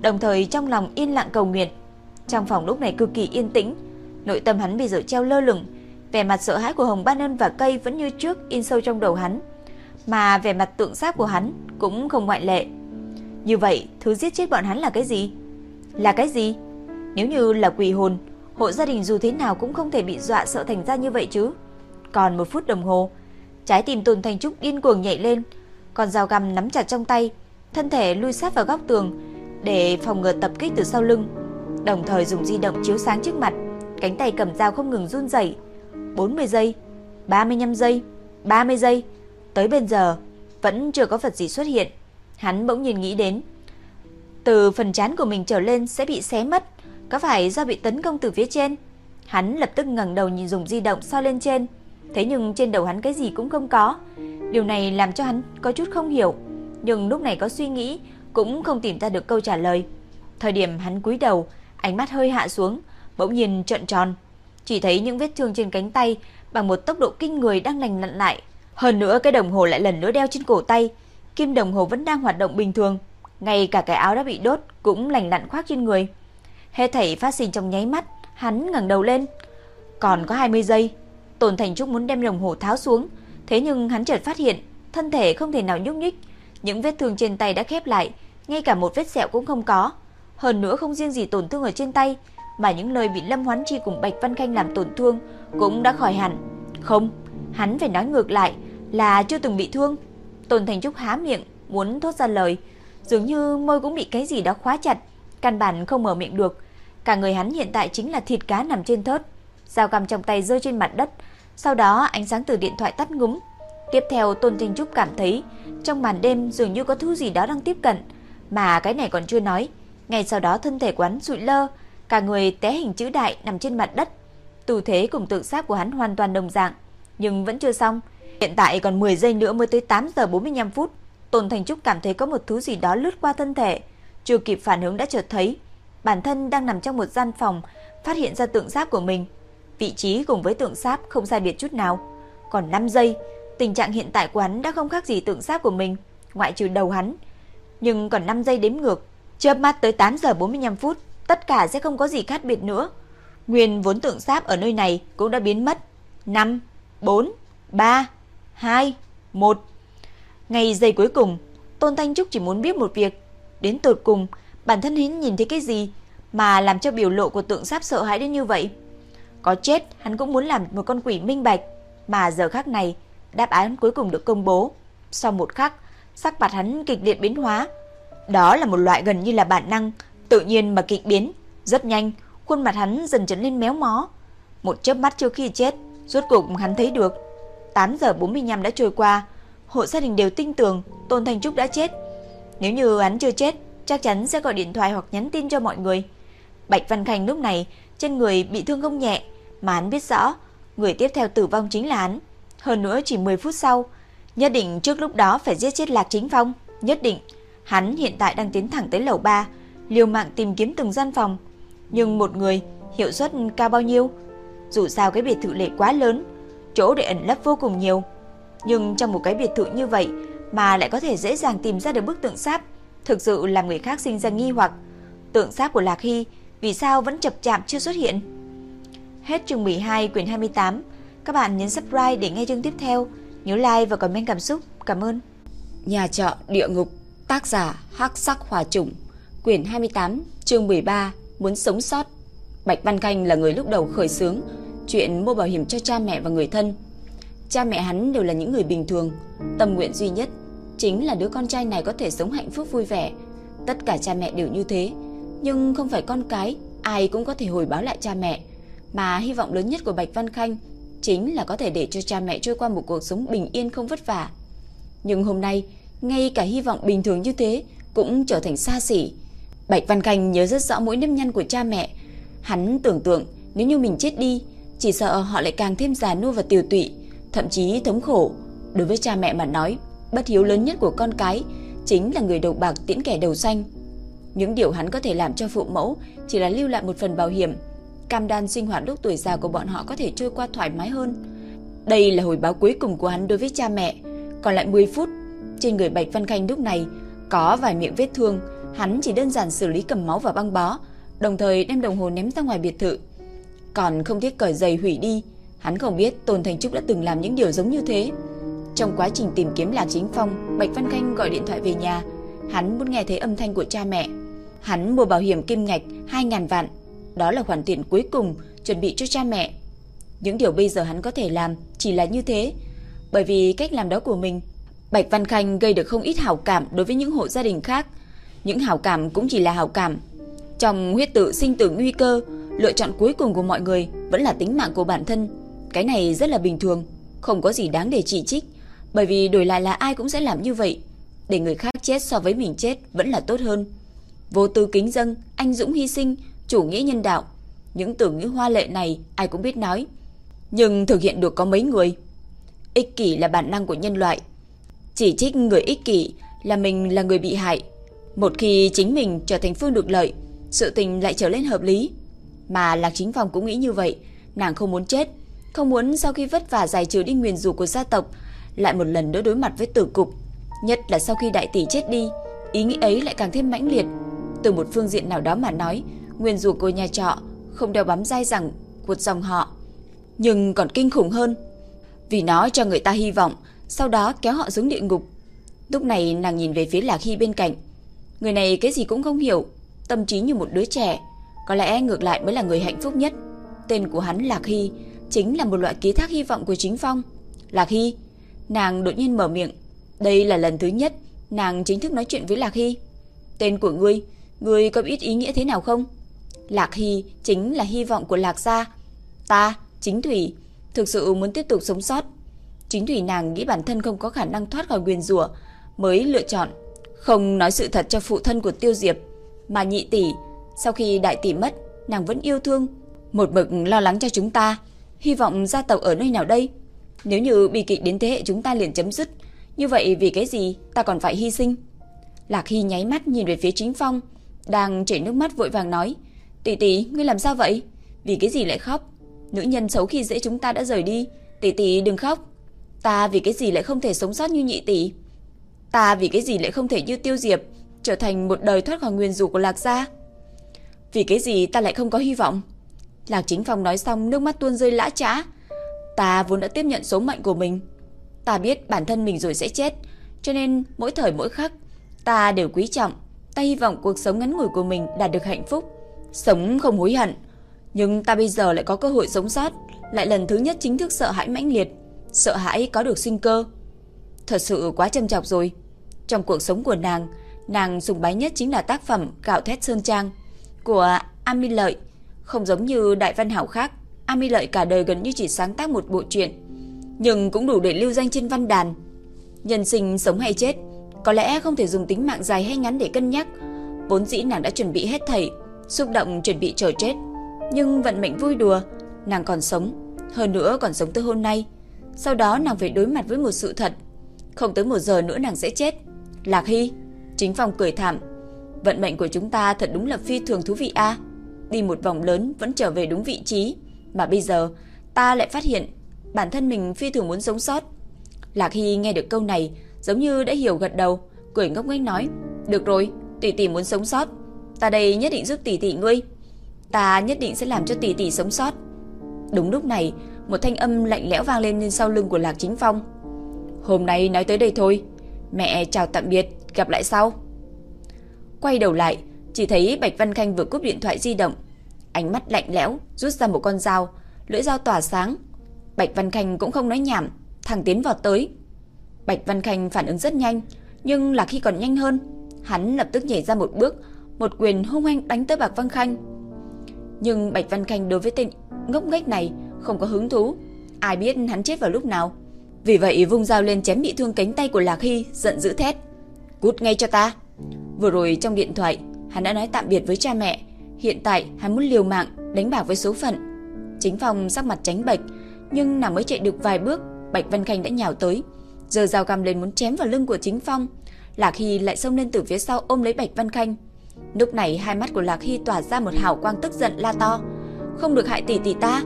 đồng thời trong lòng yên lặng cầu nguyện. Trong phòng lúc này cực kỳ yên tĩnh, nội tâm hắn bây giờ treo lơ lửng, vẻ mặt sợ hãi của Hồng Ban Ân và cây vẫn như trước in sâu trong đầu hắn, mà vẻ mặt tượng sát của hắn cũng không ngoại lệ. Như vậy, thứ giết chết bọn hắn là cái gì? Là cái gì? Nếu như là quỷ hồn, hộ gia đình dù thế nào cũng không thể bị dọa sợ thành ra như vậy chứ. Còn một phút đồng hồ, trái tim Tôn Thanh Trúc điên cuồng nhảy lên, còn dao găm nắm chặt trong tay, thân thể lui sát vào góc tường để phòng ngừa tập kích từ sau lưng, đồng thời dùng di động chiếu sáng trước mặt, cánh tay cầm dao không ngừng run rẩy. 40 giây, 35 giây, 30 giây, tới bây giờ vẫn chưa có vật gì xuất hiện. Hắn bỗng nhiên nghĩ đến, từ phần trán của mình trở lên sẽ bị xé mất, có phải do bị tấn công từ phía trên? Hắn lập tức ngẩng đầu nhìn dùng di động soi lên trên, thế nhưng trên đầu hắn cái gì cũng không có. Điều này làm cho hắn có chút không hiểu, nhưng lúc này có suy nghĩ cũng không tìm ra được câu trả lời. Thời điểm hắn cúi đầu, ánh mắt hơi hạ xuống, bỗng nhiên trợn tròn, chỉ thấy những vết thương trên cánh tay bằng một tốc độ kinh người đang lành lặn lại. Hơn nữa cái đồng hồ lại lần nữa đeo trên cổ tay, kim đồng hồ vẫn đang hoạt động bình thường, ngay cả cái áo đã bị đốt cũng lành lặn khoác trên người. Hết thảy phát sinh trong nháy mắt, hắn ngẩng đầu lên. Còn có 20 giây, Tồn Thành Trúc muốn đem đồng hồ tháo xuống, thế nhưng hắn chợt phát hiện, thân thể không thể nào nhúc nhích, những vết thương trên tay đã khép lại, ngay cả một vết sẹo cũng không có. Hơn nữa không riêng gì tổn thương ở trên tay, mà những lời bị Lâm Hoán Chi cùng Bạch Văn Khanh làm tổn thương cũng đã khỏi hẳn. Không, hắn phải nói ngược lại là chưa từng bị thương. Tôn Thành Trúc há miệng muốn thốt ra lời, dường như môi cũng bị cái gì đó khóa chặt, căn bản không mở miệng được. Cả người hắn hiện tại chính là thịt cá nằm trên thớt, dao găm trong tay rơi trên mặt đất, sau đó ánh sáng từ điện thoại tắt ngúm. Tiếp theo Tôn Thành Trúc cảm thấy trong màn đêm dường như có thứ gì đó đang tiếp cận, mà cái này còn chưa nói. Ngay sau đó thân thể quán sụi lơ, cả người té hình chữ đại nằm trên mặt đất. Tư thế cùng tượng sát của hắn hoàn toàn đồng dạng, nhưng vẫn chưa xong. Hiện tại còn 10 giây nữa mới tới 8 giờ 45 phút. Tôn Thành Trúc cảm thấy có một thứ gì đó lướt qua thân thể, chưa kịp phản ứng đã chợt thấy bản thân đang nằm trong một gian phòng, phát hiện ra tượng xác của mình. Vị trí cùng với tượng xác không sai biệt chút nào. Còn 5 giây, tình trạng hiện tại của hắn đã không khác gì tượng xác của mình, ngoại trừ đầu hắn. Nhưng còn 5 giây đếm ngược, chớp mắt tới 8 giờ 45 phút, tất cả sẽ không có gì khác biệt nữa. Nguyên vốn tượng sáp ở nơi này cũng đã biến mất. 5, 4, 3, 2, 1. Ngày giây cuối cùng, Tôn Thanh Trúc chỉ muốn biết một việc. Đến tột cùng, bản thân hắn nhìn thấy cái gì mà làm cho biểu lộ của tượng sáp sợ hãi đến như vậy. Có chết, hắn cũng muốn làm một con quỷ minh bạch. Mà giờ khắc này, đáp án cuối cùng được công bố. Sau một khắc, sắc mặt hắn kịch liệt biến hóa. Đó là một loại gần như là bản năng, tự nhiên mà kịch biến. Rất nhanh, khuôn mặt hắn dần trở nên méo mó. Một chớp mắt trước khi chết, rốt cục hắn thấy được. 8 giờ 45 đã trôi qua, hộ gia đình đều tin tưởng Tôn Thành Trúc đã chết. Nếu như hắn chưa chết, chắc chắn sẽ gọi điện thoại hoặc nhắn tin cho mọi người. Bạch Văn Khanh lúc này trên người bị thương không nhẹ, mà hắn biết rõ người tiếp theo tử vong chính là hắn. Hơn nữa chỉ 10 phút sau, nhất định trước lúc đó phải giết chết Lạc Chính Phong, nhất định. Hắn hiện tại đang tiến thẳng tới lầu 3, liều mạng tìm kiếm từng gian phòng. Nhưng một người hiệu suất cao bao nhiêu? Dù sao cái biệt thự lệ quá lớn, chỗ để ẩn lấp vô cùng nhiều. Nhưng trong một cái biệt thự như vậy mà lại có thể dễ dàng tìm ra được bức tượng sáp, thực sự làm người khác sinh ra nghi hoặc. Tượng sáp của Lạc Hy vì sao vẫn chập chạm chưa xuất hiện? Hết chương 12 quyển 28. Các bạn nhấn subscribe để nghe chương tiếp theo. Nhớ like và comment cảm xúc. Cảm ơn. Nhà trọ địa ngục, tác giả Hắc Sắc Hỏa Trùng, quyển 28, chương 13, muốn sống sót. Bạch Văn Khanh là người lúc đầu khởi xướng chuyện mua bảo hiểm cho cha mẹ và người thân. Cha mẹ hắn đều là những người bình thường, tâm nguyện duy nhất chính là đứa con trai này có thể sống hạnh phúc vui vẻ. Tất cả cha mẹ đều như thế, nhưng không phải con cái ai cũng có thể hồi báo lại cha mẹ, mà hy vọng lớn nhất của Bạch Văn Khanh chính là có thể để cho cha mẹ trôi qua một cuộc sống bình yên không vất vả. Nhưng hôm nay, ngay cả hy vọng bình thường như thế cũng trở thành xa xỉ. Bạch Văn Khanh nhớ rất rõ mỗi nếp nhăn của cha mẹ. Hắn tưởng tượng nếu như mình chết đi, chỉ sợ họ lại càng thêm già nua và tiều tụy, thậm chí thống khổ. Đối với cha mẹ mà nói, bất hiếu lớn nhất của con cái chính là người đầu bạc tiễn kẻ đầu xanh. Những điều hắn có thể làm cho phụ mẫu chỉ là lưu lại một phần bảo hiểm, cam đoan sinh hoạt lúc tuổi già của bọn họ có thể trôi qua thoải mái hơn. Đây là hồi báo cuối cùng của hắn đối với cha mẹ. Còn lại 10 phút, trên người Bạch Văn Khanh lúc này có vài miệng vết thương, hắn chỉ đơn giản xử lý cầm máu và băng bó, đồng thời đem đồng hồ ném ra ngoài biệt thự. Còn không thiết cởi giày hủy đi, hắn không biết Tôn Thành Trúc đã từng làm những điều giống như thế. Trong quá trình tìm kiếm Lạc Chính Phong, Bạch Văn Khanh gọi điện thoại về nhà, hắn muốn nghe thấy âm thanh của cha mẹ. Hắn mua bảo hiểm kim ngạch 2.000 vạn, đó là khoản tiền cuối cùng chuẩn bị cho cha mẹ. Những điều bây giờ hắn có thể làm chỉ là như thế, bởi vì cách làm đó của mình, Bạch Văn Khanh gây được không ít hảo cảm đối với những hộ gia đình khác. Những hảo cảm cũng chỉ là hảo cảm. Trong huyết tự sinh tử nguy cơ, lựa chọn cuối cùng của mọi người vẫn là tính mạng của bản thân. Cái này rất là bình thường, không có gì đáng để chỉ trích, bởi vì đổi lại là ai cũng sẽ làm như vậy. Để người khác chết so với mình chết vẫn là tốt hơn. Vô tư kính dâng, anh dũng hy sinh, chủ nghĩa nhân đạo. Những từ ngữ hoa lệ này ai cũng biết nói. Nhưng thực hiện được có mấy người. Ích kỷ là bản năng của nhân loại. Chỉ trích người ích kỷ là mình là người bị hại. Một khi chính mình trở thành phương được lợi, sự tình lại trở lên hợp lý. Mà Lạc Chính Phòng cũng nghĩ như vậy, nàng không muốn chết, không muốn sau khi vất vả giải trừ đi nguyền rủa của gia tộc, lại một lần nữa đối mặt với tử cục. Nhất là sau khi đại tỷ chết đi, ý nghĩ ấy lại càng thêm mãnh liệt. Từ một phương diện nào đó mà nói, nguyên rủa của nhà trọ không đeo bám dai rằng của dòng họ, nhưng còn kinh khủng hơn, vì nó cho người ta hy vọng, sau đó kéo họ xuống địa ngục. Lúc này nàng nhìn về phía Lạc Hy bên cạnh. Người này cái gì cũng không hiểu, tâm trí như một đứa trẻ, có lẽ ngược lại mới là người hạnh phúc nhất. Tên của hắn Lạc Hy chính là một loại ký thác hy vọng của chính phong. Lạc Hy, nàng đột nhiên mở miệng. Đây là lần thứ nhất nàng chính thức nói chuyện với Lạc Hy. Tên của ngươi Ngươi có biết ý nghĩa thế nào không? Lạc Hy chính là hy vọng của Lạc gia. Ta, chính Thủy, thực sự muốn tiếp tục sống sót. Chính Thủy nàng nghĩ bản thân không có khả năng thoát khỏi quyền rủa mới lựa chọn không nói sự thật cho phụ thân của Tiêu Diệp, mà nhị tỷ, sau khi đại tỷ mất, nàng vẫn yêu thương, một mực lo lắng cho chúng ta, hy vọng gia tộc ở nơi nào đây? Nếu như bi kịch đến thế hệ chúng ta liền chấm dứt, như vậy vì cái gì ta còn phải hy sinh? Lạc Hy nháy mắt nhìn về phía Chính Phong, đang chảy nước mắt vội vàng nói, tỷ tỷ, ngươi làm sao vậy? Vì cái gì lại khóc? Nữ nhân xấu khi dễ chúng ta đã rời đi, tỷ tỷ đừng khóc. Ta vì cái gì lại không thể sống sót như nhị tỷ? Ta vì cái gì lại không thể như tiêu diệp, trở thành một đời thoát khỏi nguyên rủa của Lạc gia? Vì cái gì ta lại không có hy vọng? Lạc Chính Phong nói xong nước mắt tuôn rơi lã trã Ta vốn đã tiếp nhận số mệnh của mình. Ta biết bản thân mình rồi sẽ chết, cho nên mỗi thời mỗi khắc ta đều quý trọng Ta hy vọng cuộc sống ngắn ngủi của mình đạt được hạnh phúc, sống không hối hận. Nhưng ta bây giờ lại có cơ hội sống sót, lại lần thứ nhất chính thức sợ hãi mãnh liệt, sợ hãi có được sinh cơ. Thật sự quá châm chọc rồi. Trong cuộc sống của nàng, nàng dùng bái nhất chính là tác phẩm Gạo Thét Sơn Trang của Ami Lợi, không giống như đại văn hảo khác. Ami Lợi cả đời gần như chỉ sáng tác một bộ truyện, nhưng cũng đủ để lưu danh trên văn đàn. Nhân sinh sống hay chết, có lẽ không thể dùng tính mạng dài hay ngắn để cân nhắc. Vốn dĩ nàng đã chuẩn bị hết thảy, xúc động chuẩn bị chờ chết, nhưng vận mệnh vui đùa, nàng còn sống, hơn nữa còn sống tới hôm nay. Sau đó nàng phải đối mặt với một sự thật, không tới một giờ nữa nàng sẽ chết. Lạc Hy, Chính Phong cười thảm, vận mệnh của chúng ta thật đúng là phi thường thú vị a. Đi một vòng lớn vẫn trở về đúng vị trí, mà bây giờ ta lại phát hiện bản thân mình phi thường muốn sống sót. Lạc Hy nghe được câu này, giống như đã hiểu gật đầu, cười ngốc nghếch nói: "Được rồi, tỷ tỷ muốn sống sót, ta đây nhất định giúp tỷ tỷ ngươi. Ta nhất định sẽ làm cho tỷ tỷ sống sót." Đúng lúc này, một thanh âm lạnh lẽo vang lên bên sau lưng của Lạc Chính Phong. "Hôm nay nói tới đây thôi, mẹ chào tạm biệt, gặp lại sau." Quay đầu lại, chỉ thấy Bạch Văn Khanh vừa cúp điện thoại di động, ánh mắt lạnh lẽo rút ra một con dao, lưỡi dao tỏa sáng. Bạch Văn Khanh cũng không nói nhảm, thẳng tiến vào tới. Bạch Văn Khanh phản ứng rất nhanh, nhưng là khi còn nhanh hơn, hắn lập tức nhảy ra một bước, một quyền hung hăng đánh tới Bạch Văn Khanh. Nhưng Bạch Văn Khanh đối với tên ngốc nghếch này không có hứng thú, ai biết hắn chết vào lúc nào. Vì vậy vung dao lên chém bị thương cánh tay của Lạc Hy, giận dữ thét: "Cút ngay cho ta!" Vừa rồi trong điện thoại, hắn đã nói tạm biệt với cha mẹ, hiện tại hắn muốn liều mạng đánh bạc với số phận. Chính Phong sắc mặt tránh bệch, nhưng nàng mới chạy được vài bước, Bạch Văn Khanh đã nhào tới, giờ dao găm lên muốn chém vào lưng của Chính Phong. Lạc Hy lại xông lên từ phía sau ôm lấy Bạch Văn Khanh. Lúc này hai mắt của Lạc Hy tỏa ra một hào quang tức giận la to, "Không được hại tỷ tỷ ta,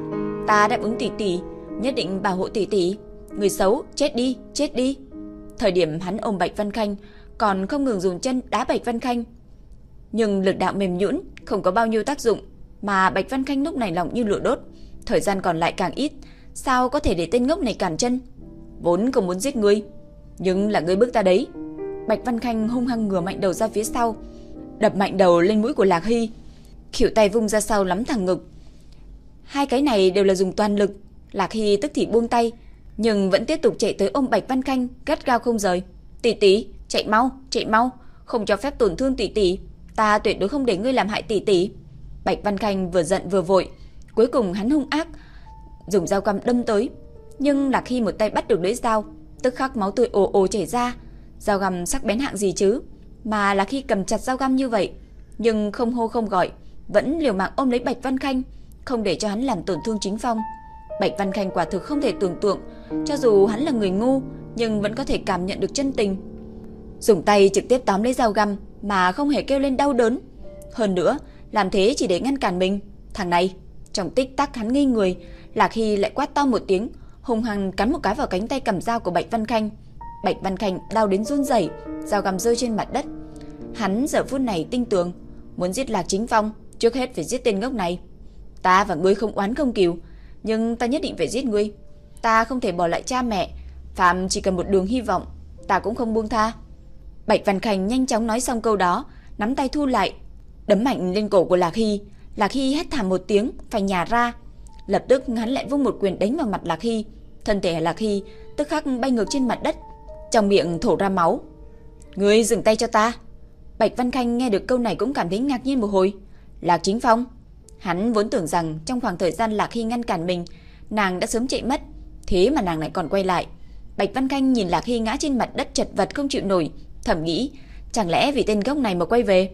ta đáp ứng tỷ tỷ, nhất định bảo hộ tỷ tỷ, người xấu chết đi, chết đi." Thời điểm hắn ôm Bạch Văn Khanh, còn không ngừng dùng chân đá Bạch Văn Khanh. Nhưng lực đạo mềm nhũn, không có bao nhiêu tác dụng, mà Bạch Văn Khanh lúc này lòng như lửa đốt, thời gian còn lại càng ít, sao có thể để tên ngốc này cản chân? Vốn không muốn giết ngươi, nhưng là ngươi bước ta đấy. Bạch Văn Khanh hung hăng ngửa mạnh đầu ra phía sau, đập mạnh đầu lên mũi của Lạc Hy. Khỉu tay vung ra sau lắm thẳng ngực. Hai cái này đều là dùng toàn lực, Lạc Hy tức thì buông tay, nhưng vẫn tiếp tục chạy tới ôm Bạch Văn Khanh, gắt gao không rời. "Tỷ tỷ, chạy mau, chạy mau, không cho phép tổn thương tỷ tỷ, ta tuyệt đối không để ngươi làm hại tỷ tỷ." Bạch Văn Khanh vừa giận vừa vội, cuối cùng hắn hung ác dùng dao găm đâm tới, nhưng là khi một tay bắt được lưỡi dao, tức khắc máu tươi ồ ồ chảy ra. Dao găm sắc bén hạng gì chứ, mà là khi cầm chặt dao găm như vậy, nhưng không hô không gọi, vẫn liều mạng ôm lấy Bạch Văn Khanh, không để cho hắn làm tổn thương chính phong. Bạch Văn Khanh quả thực không thể tưởng tượng, cho dù hắn là người ngu, nhưng vẫn có thể cảm nhận được chân tình. Dùng tay trực tiếp tóm lấy dao găm mà không hề kêu lên đau đớn. Hơn nữa, làm thế chỉ để ngăn cản mình. Thằng này, trong tích tắc hắn nghi người, Lạc Hy lại quát to một tiếng, hung hăng cắn một cái vào cánh tay cầm dao của Bạch Văn Khanh. Bạch Văn Khanh đau đến run rẩy, dao găm rơi trên mặt đất. Hắn giờ phút này tinh tường, muốn giết Lạc Chính Phong, trước hết phải giết tên ngốc này. Ta và ngươi không oán không cừu, nhưng ta nhất định phải giết ngươi. Ta không thể bỏ lại cha mẹ, Phạm chỉ cần một đường hy vọng, ta cũng không buông tha. Bạch Văn Khanh nhanh chóng nói xong câu đó, nắm tay thu lại, đấm mạnh lên cổ của Lạc Hy. Lạc Hy hét thảm một tiếng, phải nhả ra. Lập tức hắn lại vung một quyền đánh vào mặt Lạc Hy. Thân thể Lạc Hy tức khắc bay ngược trên mặt đất, trong miệng thổ ra máu. Ngươi dừng tay cho ta. Bạch Văn Khanh nghe được câu này cũng cảm thấy ngạc nhiên một hồi. Lạc Chính Phong. Hắn vốn tưởng rằng trong khoảng thời gian Lạc Hy ngăn cản mình, nàng đã sớm chạy mất. Thế mà nàng lại còn quay lại. Bạch Văn Khanh nhìn Lạc Hy ngã trên mặt đất chật vật không chịu nổi, thầm nghĩ, chẳng lẽ vì tên gốc này mà quay về?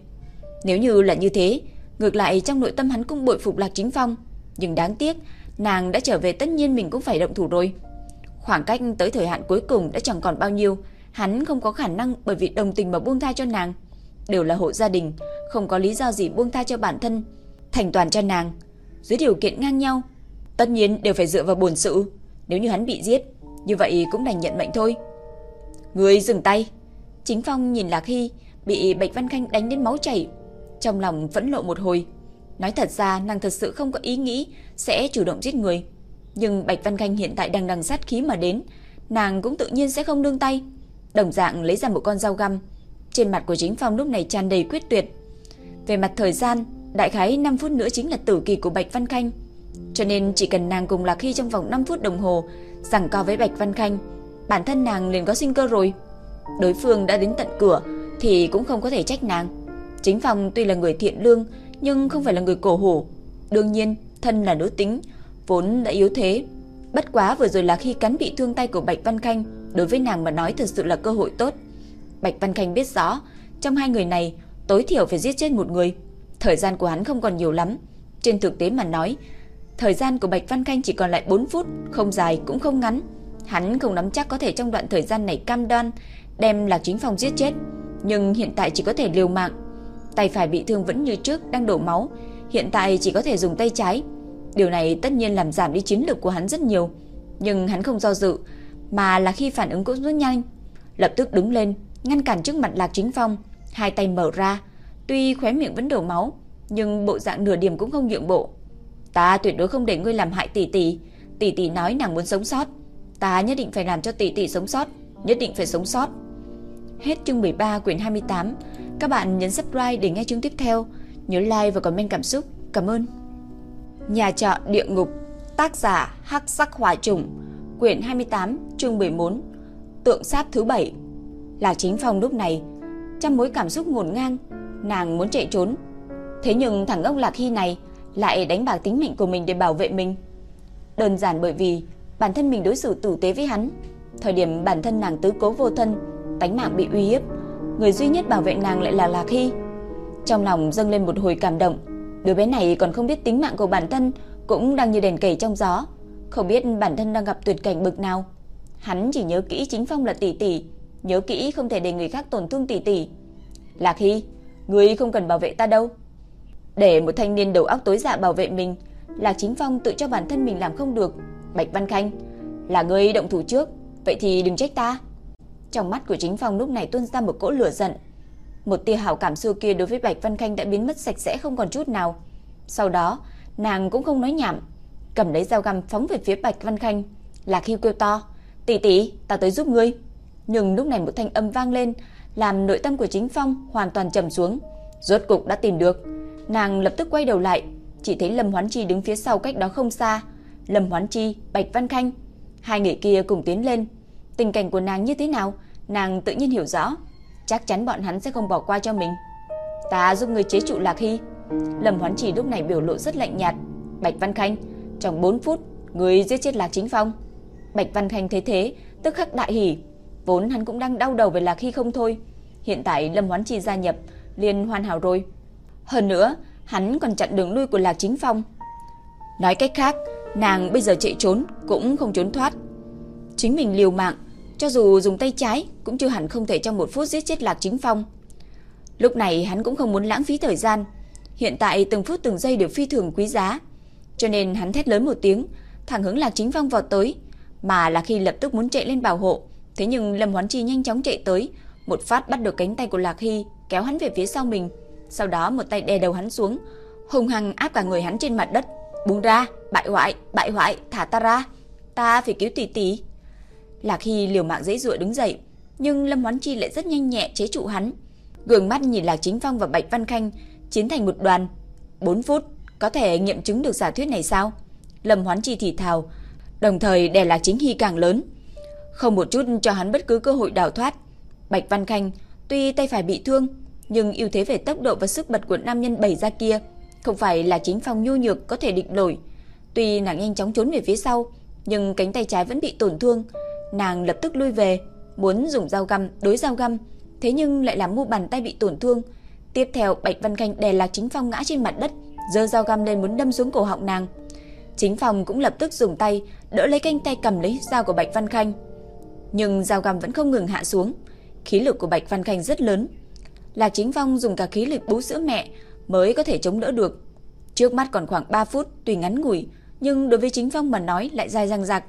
Nếu như là như thế, ngược lại trong nội tâm hắn cũng bội phục Lạc Chính Phong, nhưng đáng tiếc, nàng đã trở về tất nhiên mình cũng phải động thủ rồi. Khoảng cách tới thời hạn cuối cùng đã chẳng còn bao nhiêu, hắn không có khả năng bởi vì đồng tình mà buông tha cho nàng. Đều là hộ gia đình, không có lý do gì buông tha cho bản thân, thành toàn cho nàng. Dưới điều kiện ngang nhau, tất nhiên đều phải dựa vào bổn sự. Nếu như hắn bị giết, như vậy cũng đành nhận mệnh thôi. Người dừng tay. Chính Phong nhìn Lạc Hy bị Bạch Văn Khanh đánh đến máu chảy, trong lòng vẫn lộ một hồi. Nói thật ra nàng thật sự không có ý nghĩ sẽ chủ động giết người. Nhưng Bạch Văn Khanh hiện tại đang đằng sát khí mà đến, nàng cũng tự nhiên sẽ không đương tay. Đồng dạng lấy ra một con dao găm. Trên mặt của chính phong lúc này tràn đầy quyết tuyệt. Về mặt thời gian, đại khái 5 phút nữa chính là tử kỳ của Bạch Văn Khanh. Cho nên chỉ cần nàng cùng Lạc Hy trong vòng 5 phút đồng hồ rằng co với Bạch Văn Khanh, bản thân nàng liền có sinh cơ rồi. Đối phương đã đến tận cửa thì cũng không có thể trách nàng. Chính phòng tuy là người thiện lương nhưng không phải là người cổ hủ. Đương nhiên, thân là nữ tính, vốn đã yếu thế. Bất quá vừa rồi là khi cắn bị thương tay của Bạch Văn Khanh, đối với nàng mà nói thật sự là cơ hội tốt. Bạch Văn Khanh biết rõ, trong hai người này, tối thiểu phải giết chết một người. Thời gian của hắn không còn nhiều lắm. Trên thực tế mà nói, thời gian của Bạch Văn Khanh chỉ còn lại 4 phút, không dài cũng không ngắn. Hắn không nắm chắc có thể trong đoạn thời gian này cam đoan đem Lạc Chính Phong giết chết, nhưng hiện tại chỉ có thể liều mạng. Tay phải bị thương vẫn như trước đang đổ máu, hiện tại chỉ có thể dùng tay trái. Điều này tất nhiên làm giảm đi chiến lực của hắn rất nhiều, nhưng hắn không do dự, mà là khi phản ứng cũng rất nhanh, lập tức đứng lên, ngăn cản trước mặt Lạc Chính Phong, hai tay mở ra, tuy khóe miệng vẫn đổ máu, nhưng bộ dạng nửa điểm cũng không nhượng bộ. Ta tuyệt đối không để ngươi làm hại tỷ tỷ, tỷ tỷ nói nàng muốn sống sót, ta nhất định phải làm cho tỷ tỷ sống sót, nhất định phải sống sót. Hết chương 13 quyển 28. Các bạn nhấn subscribe để nghe chương tiếp theo, nhớ like và comment cảm xúc. Cảm ơn. Nhà trọ địa ngục, tác giả Hắc Sắc Hỏa Trùng, quyển 28, chương 14. Tượng sáp thứ 7. Là chính phong lúc này, trong mối cảm xúc ngổn ngang, nàng muốn chạy trốn. Thế nhưng thằng ngốc Lạc Hy này lại đánh bạc tính mệnh của mình để bảo vệ mình. Đơn giản bởi vì bản thân mình đối xử tử tế với hắn. Thời điểm bản thân nàng tứ cố vô thân, tánh mạng bị uy hiếp, người duy nhất bảo vệ nàng lại là Lạc Hy. Trong lòng dâng lên một hồi cảm động, đứa bé này còn không biết tính mạng của bản thân cũng đang như đèn cầy trong gió, không biết bản thân đang gặp tuyệt cảnh bực nào. Hắn chỉ nhớ kỹ chính phong là tỷ tỷ, nhớ kỹ không thể để người khác tổn thương tỷ tỷ. Lạc Hy, ngươi không cần bảo vệ ta đâu. Để một thanh niên đầu óc tối dạ bảo vệ mình, Lạc Chính Phong tự cho bản thân mình làm không được. Bạch Văn Khanh, là ngươi động thủ trước, vậy thì đừng trách ta. Trong mắt của Chính Phong lúc này tuôn ra một cỗ lửa giận. Một tia hảo cảm xưa kia đối với Bạch Văn Khanh đã biến mất sạch sẽ không còn chút nào. Sau đó, nàng cũng không nói nhảm, cầm lấy dao găm phóng về phía Bạch Văn Khanh. Lạc Hy kêu to, tỷ tỷ, ta tới giúp ngươi. Nhưng lúc này một thanh âm vang lên, làm nội tâm của Chính Phong hoàn toàn trầm xuống. Rốt cục đã tìm được. Nàng lập tức quay đầu lại, chỉ thấy Lâm Hoán Chi đứng phía sau cách đó không xa. Lâm Hoán Chi, Bạch Văn Khanh, hai người kia cùng tiến lên. Tình cảnh của nàng như thế nào, nàng tự nhiên hiểu rõ, chắc chắn bọn hắn sẽ không bỏ qua cho mình. Ta giúp người chế trụ Lạc Hy. Lâm Hoán Chỉ lúc này biểu lộ rất lạnh nhạt. Bạch Văn Khanh, trong 4 phút, người giết chết Lạc Chính Phong. Bạch Văn Khanh thấy thế, tức khắc đại hỉ. Vốn hắn cũng đang đau đầu về Lạc Hy không thôi. Hiện tại Lâm Hoán chi gia nhập, liền hoàn hảo rồi. Hơn nữa, hắn còn chặn đường lui của Lạc Chính Phong. Nói cách khác, nàng bây giờ chạy trốn cũng không trốn thoát. Chính mình liều mạng, cho dù dùng tay trái cũng chưa hẳn không thể trong một phút giết chết Lạc Chính Phong. Lúc này hắn cũng không muốn lãng phí thời gian, hiện tại từng phút từng giây đều phi thường quý giá, cho nên hắn thét lớn một tiếng, thẳng hướng Lạc Chính Phong vọt tới, mà là khi lập tức muốn chạy lên bảo hộ, thế nhưng Lâm Hoán Chi nhanh chóng chạy tới, một phát bắt được cánh tay của Lạc Hy, kéo hắn về phía sau mình, sau đó một tay đè đầu hắn xuống, hung hăng áp cả người hắn trên mặt đất. "Buông ra, bại hoại, bại hoại, thả ta ra, ta phải cứu tỷ tỷ." Lạc Hy liều mạng dãy dụa đứng dậy, nhưng Lâm Hoán Chi lại rất nhanh nhẹ chế trụ hắn. Gương mắt nhìn Lạc Chính Phong và Bạch Văn Khanh chiến thành một đoàn. 4 phút, có thể nghiệm chứng được giả thuyết này sao? Lâm Hoán Chi thì thào, đồng thời đè Lạc Chính Hy càng lớn. Không một chút cho hắn bất cứ cơ hội đào thoát. Bạch Văn Khanh tuy tay phải bị thương, nhưng ưu thế về tốc độ và sức bật của nam nhân bày ra kia không phải là chính phong nhu nhược có thể địch nổi. Tuy nàng nhanh chóng trốn về phía sau, nhưng cánh tay trái vẫn bị tổn thương, Nàng lập tức lui về, muốn dùng dao găm đối dao găm, thế nhưng lại làm mu bàn tay bị tổn thương. Tiếp theo Bạch Văn Khanh đè Lạc Chính Phong ngã trên mặt đất, giơ dao găm lên muốn đâm xuống cổ họng nàng. Chính Phong cũng lập tức dùng tay đỡ lấy cánh tay cầm lấy dao của Bạch Văn Khanh. Nhưng dao găm vẫn không ngừng hạ xuống, khí lực của Bạch Văn Khanh rất lớn. Lạc Chính Phong dùng cả khí lực bú sữa mẹ mới có thể chống đỡ được. Trước mắt còn khoảng 3 phút tùy ngắn ngủi, nhưng đối với Chính Phong mà nói lại dài dằng dặc.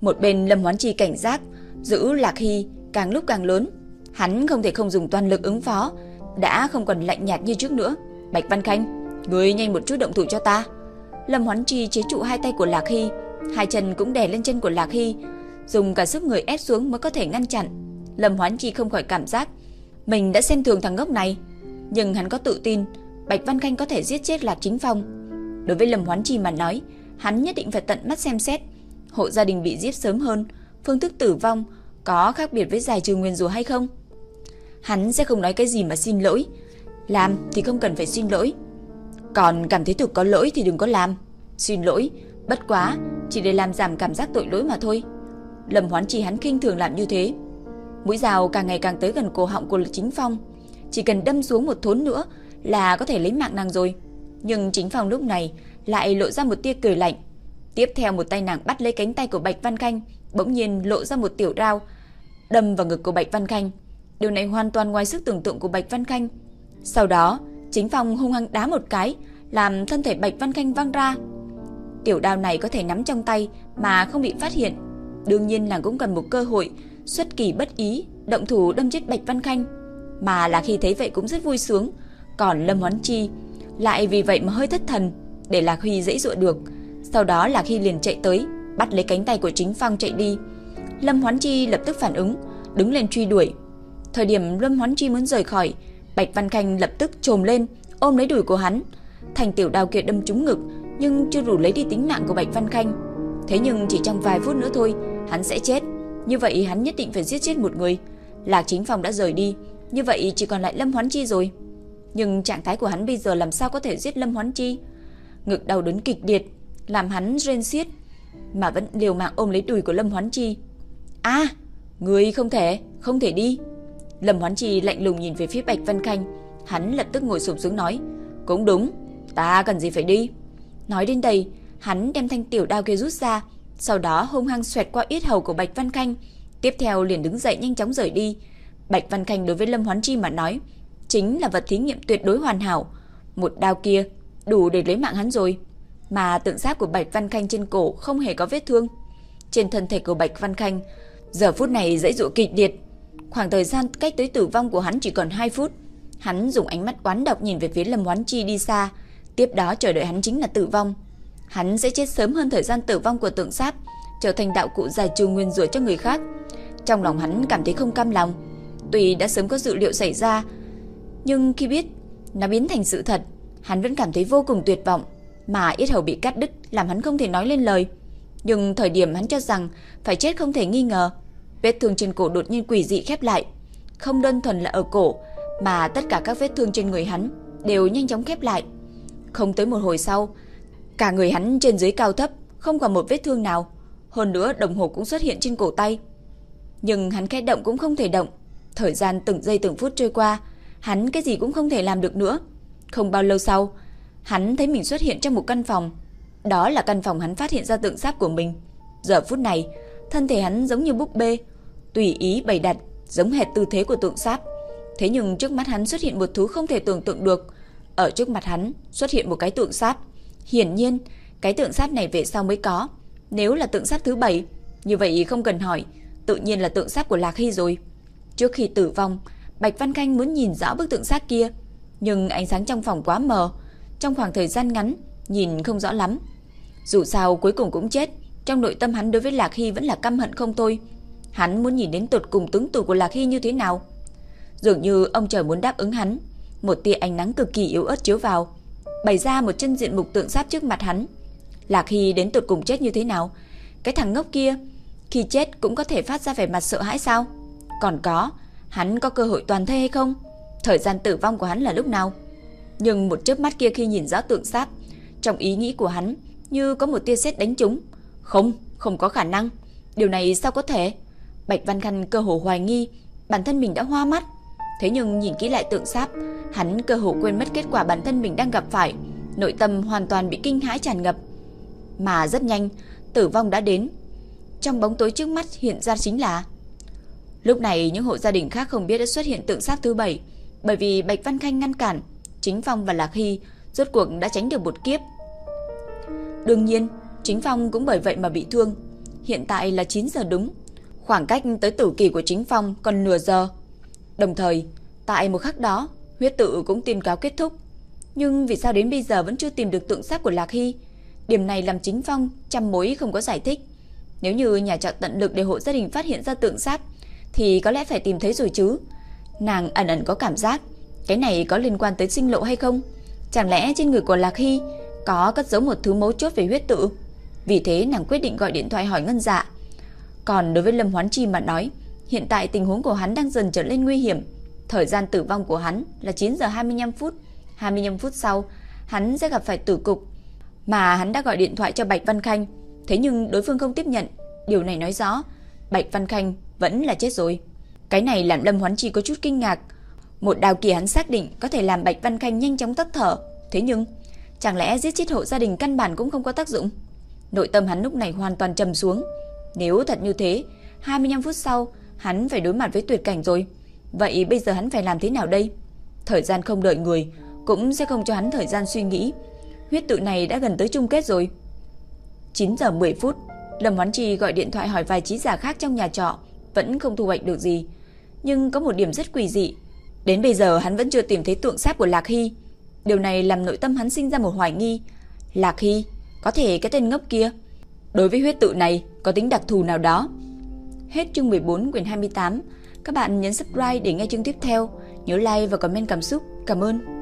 Một bên Lâm Hoán Chi cảnh giác, giữ Lạc Hy càng lúc càng lớn. Hắn không thể không dùng toàn lực ứng phó, đã không còn lạnh nhạt như trước nữa. Bạch Văn Khanh, ngươi nhanh một chút động thủ cho ta. Lâm Hoán Chi chế trụ hai tay của Lạc Hy, hai chân cũng đè lên chân của Lạc Hy, dùng cả sức người ép xuống mới có thể ngăn chặn. Lâm Hoán Chi không khỏi cảm giác mình đã xem thường thằng ngốc này, nhưng hắn có tự tin Bạch Văn Khanh có thể giết chết Lạc Chính Phong. Đối với Lâm Hoán Chi mà nói, hắn nhất định phải tận mắt xem xét hộ gia đình bị giết sớm hơn, phương thức tử vong có khác biệt với giải trừ nguyên rủa hay không? Hắn sẽ không nói cái gì mà xin lỗi. Làm thì không cần phải xin lỗi. Còn cảm thấy thực có lỗi thì đừng có làm. Xin lỗi, Bất quá, chỉ để làm giảm cảm giác tội lỗi mà thôi. Lâm Hoán Chi hắn khinh thường làm như thế. Mũi dao càng ngày càng tới gần cổ họng của Chính Phong, chỉ cần đâm xuống một thốn nữa là có thể lấy mạng nàng rồi. Nhưng Chính Phong lúc này lại lộ ra một tia cười lạnh. Tiếp theo một tay nàng bắt lấy cánh tay của Bạch Văn Khanh, bỗng nhiên lộ ra một tiểu đao, đâm vào ngực của Bạch Văn Khanh. Điều này hoàn toàn ngoài sức tưởng tượng của Bạch Văn Khanh. Sau đó, Chính Phong hung hăng đá một cái, làm thân thể Bạch Văn Khanh văng ra. Tiểu đao này có thể nắm trong tay mà không bị phát hiện. Đương nhiên là cũng cần một cơ hội xuất kỳ bất ý, động thủ đâm chết Bạch Văn Khanh. Mà là khi thấy vậy cũng rất vui sướng. Còn Lâm Hoán Chi lại vì vậy mà hơi thất thần, để Lạc Huy dễ dụa được. Sau đó là khi liền chạy tới, bắt lấy cánh tay của chính Phong chạy đi. Lâm Hoán Chi lập tức phản ứng, đứng lên truy đuổi. Thời điểm Lâm Hoán Chi muốn rời khỏi, Bạch Văn Khanh lập tức trồm lên, ôm lấy đùi của hắn. Thành tiểu đao kia đâm trúng ngực, nhưng chưa đủ lấy đi tính mạng của Bạch Văn Khanh. Thế nhưng chỉ trong vài phút nữa thôi, hắn sẽ chết. Như vậy hắn nhất định phải giết chết một người. Lạc Chính Phong đã rời đi, như vậy chỉ còn lại Lâm Hoán Chi rồi. Nhưng trạng thái của hắn bây giờ làm sao có thể giết Lâm Hoán Chi? Ngực đau đớn kịch liệt, làm hắn rên xiết, mà vẫn liều mạng ôm lấy đùi của Lâm Hoán Chi. "A, à, không thể, không thể đi." Lâm Hoán Chi lạnh lùng nhìn về phía Bạch Văn Khanh, hắn lập tức ngồi xổm xuống nói, "Cũng đúng, ta cần gì phải đi." Nói đến đây, hắn đem thanh tiểu đao kia rút ra, sau đó hung hăng xoẹt qua yết hầu của Bạch Văn Khanh, tiếp theo liền đứng dậy nhanh chóng rời đi. Bạch Văn Khanh đối với Lâm Hoán Chi mà nói, chính là vật thí nghiệm tuyệt đối hoàn hảo, một đao kia đủ để lấy mạng hắn rồi. Mà tượng giáp của Bạch Văn Khanh trên cổ không hề có vết thương. Trên thân thể của Bạch Văn Khanh, giờ phút này dãy dụ kịch liệt. Khoảng thời gian cách tới tử vong của hắn chỉ còn 2 phút. Hắn dùng ánh mắt oán độc nhìn về phía Lâm Hoán Chi đi xa, tiếp đó chờ đợi hắn chính là tử vong. Hắn sẽ chết sớm hơn thời gian tử vong của tượng sáp trở thành đạo cụ giải trừ nguyên rủa cho người khác. Trong lòng hắn cảm thấy không cam lòng. Tuy đã sớm có dự liệu xảy ra, nhưng khi biết nó biến thành sự thật, hắn vẫn cảm thấy vô cùng tuyệt vọng, mà yết hầu bị cắt đứt làm hắn không thể nói lên lời. Nhưng thời điểm hắn cho rằng phải chết không thể nghi ngờ, vết thương trên cổ đột nhiên quỷ dị khép lại, không đơn thuần là ở cổ, mà tất cả các vết thương trên người hắn đều nhanh chóng khép lại. Không tới một hồi sau, cả người hắn trên dưới cao thấp, không còn một vết thương nào, hơn nữa đồng hồ cũng xuất hiện trên cổ tay. Nhưng hắn khẽ động cũng không thể động, thời gian từng giây từng phút trôi qua, hắn cái gì cũng không thể làm được nữa. Không bao lâu sau, hắn thấy mình xuất hiện trong một căn phòng. Đó là căn phòng hắn phát hiện ra tượng giáp của mình. Giờ phút này, thân thể hắn giống như búp bê, tùy ý bày đặt, giống hệt tư thế của tượng giáp. Thế nhưng trước mắt hắn xuất hiện một thứ không thể tưởng tượng được. Ở trước mặt hắn xuất hiện một cái tượng giáp. Hiển nhiên, cái tượng sắt này về sau mới có. Nếu là tượng sắt thứ bảy, như vậy không cần hỏi, tự nhiên là tượng sắt của Lạc Hy rồi. Trước khi tử vong, Bạch Văn Khanh muốn nhìn rõ bức tượng sắt kia, nhưng ánh sáng trong phòng quá mờ, trong khoảng thời gian ngắn nhìn không rõ lắm. Dù sao cuối cùng cũng chết, trong nội tâm hắn đối với Lạc Hy vẫn là căm hận không thôi. Hắn muốn nhìn đến tột cùng tướng tù của Lạc Hy như thế nào. Dường như ông trời muốn đáp ứng hắn, một tia ánh nắng cực kỳ yếu ớt chiếu vào, bày ra một chân diện mục tượng sáp trước mặt hắn. Lạc Hy đến tụt cùng chết như thế nào? Cái thằng ngốc kia, khi chết cũng có thể phát ra vẻ mặt sợ hãi sao? Còn có, hắn có cơ hội toàn thây hay không? Thời gian tử vong của hắn là lúc nào? Nhưng một chớp mắt kia khi nhìn rõ tượng sáp, trong ý nghĩ của hắn như có một tia sét đánh trúng. Không, không có khả năng. Điều này sao có thể? Bạch Văn Khanh cơ hồ hoài nghi bản thân mình đã hoa mắt. Thế nhưng nhìn kỹ lại tượng sáp, hắn cơ hồ quên mất kết quả bản thân mình đang gặp phải, nội tâm hoàn toàn bị kinh hãi tràn ngập. Mà rất nhanh, tử vong đã đến. Trong bóng tối trước mắt hiện ra chính là Lúc này những hộ gia đình khác không biết đã xuất hiện tượng sát thứ bảy, bởi vì Bạch Văn Khanh ngăn cản, Chính Phong và Lạc Hy rốt cuộc đã tránh được một kiếp. Đương nhiên, Chính Phong cũng bởi vậy mà bị thương. Hiện tại là 9 giờ đúng, khoảng cách tới tử kỳ của Chính Phong còn nửa giờ. Đồng thời, tại một khắc đó, huyết tự cũng tìm cáo kết thúc. Nhưng vì sao đến bây giờ vẫn chưa tìm được tượng xác của Lạc Hy? Điểm này làm Chính Phong trăm mối không có giải thích. Nếu như nhà trọ tận lực để hộ gia đình phát hiện ra tượng xác, thì có lẽ phải tìm thấy rồi chứ. Nàng ẩn ẩn có cảm giác, cái này có liên quan tới sinh lộ hay không? Chẳng lẽ trên người của Lạc Hy có cất giấu một thứ mấu chốt về huyết tự? Vì thế nàng quyết định gọi điện thoại hỏi Ngân Dạ. Còn đối với Lâm Hoán Chi mà nói, hiện tại tình huống của hắn đang dần trở lên nguy hiểm. Thời gian tử vong của hắn là 9 giờ 25 phút. 25 phút sau, hắn sẽ gặp phải tử cục. Mà hắn đã gọi điện thoại cho Bạch Văn Khanh, thế nhưng đối phương không tiếp nhận. Điều này nói rõ, Bạch Văn Khanh vẫn là chết rồi. Cái này làm Lâm Hoán Chi có chút kinh ngạc. Một đào kỳ hắn xác định có thể làm Bạch Văn Khanh nhanh chóng tắt thở. Thế nhưng, chẳng lẽ giết chết hộ gia đình căn bản cũng không có tác dụng? Nội tâm hắn lúc này hoàn toàn trầm xuống. Nếu thật như thế, 25 phút sau, hắn phải đối mặt với tuyệt cảnh rồi. Vậy bây giờ hắn phải làm thế nào đây? Thời gian không đợi người, cũng sẽ không cho hắn thời gian suy nghĩ. Huyết tự này đã gần tới chung kết rồi. 9 giờ 10 phút, Lâm Hoán Trì gọi điện thoại hỏi vài trí giả khác trong nhà trọ, vẫn không thu hoạch được gì. Nhưng có một điểm rất quỷ dị. Đến bây giờ hắn vẫn chưa tìm thấy tượng sáp của Lạc Hy. Điều này làm nội tâm hắn sinh ra một hoài nghi. Lạc Hy, có thể cái tên ngốc kia. Đối với huyết tự này, có tính đặc thù nào đó. Hết chương 14 quyển 28. Các bạn nhấn subscribe để nghe chương tiếp theo. Nhớ like và comment cảm xúc. Cảm ơn.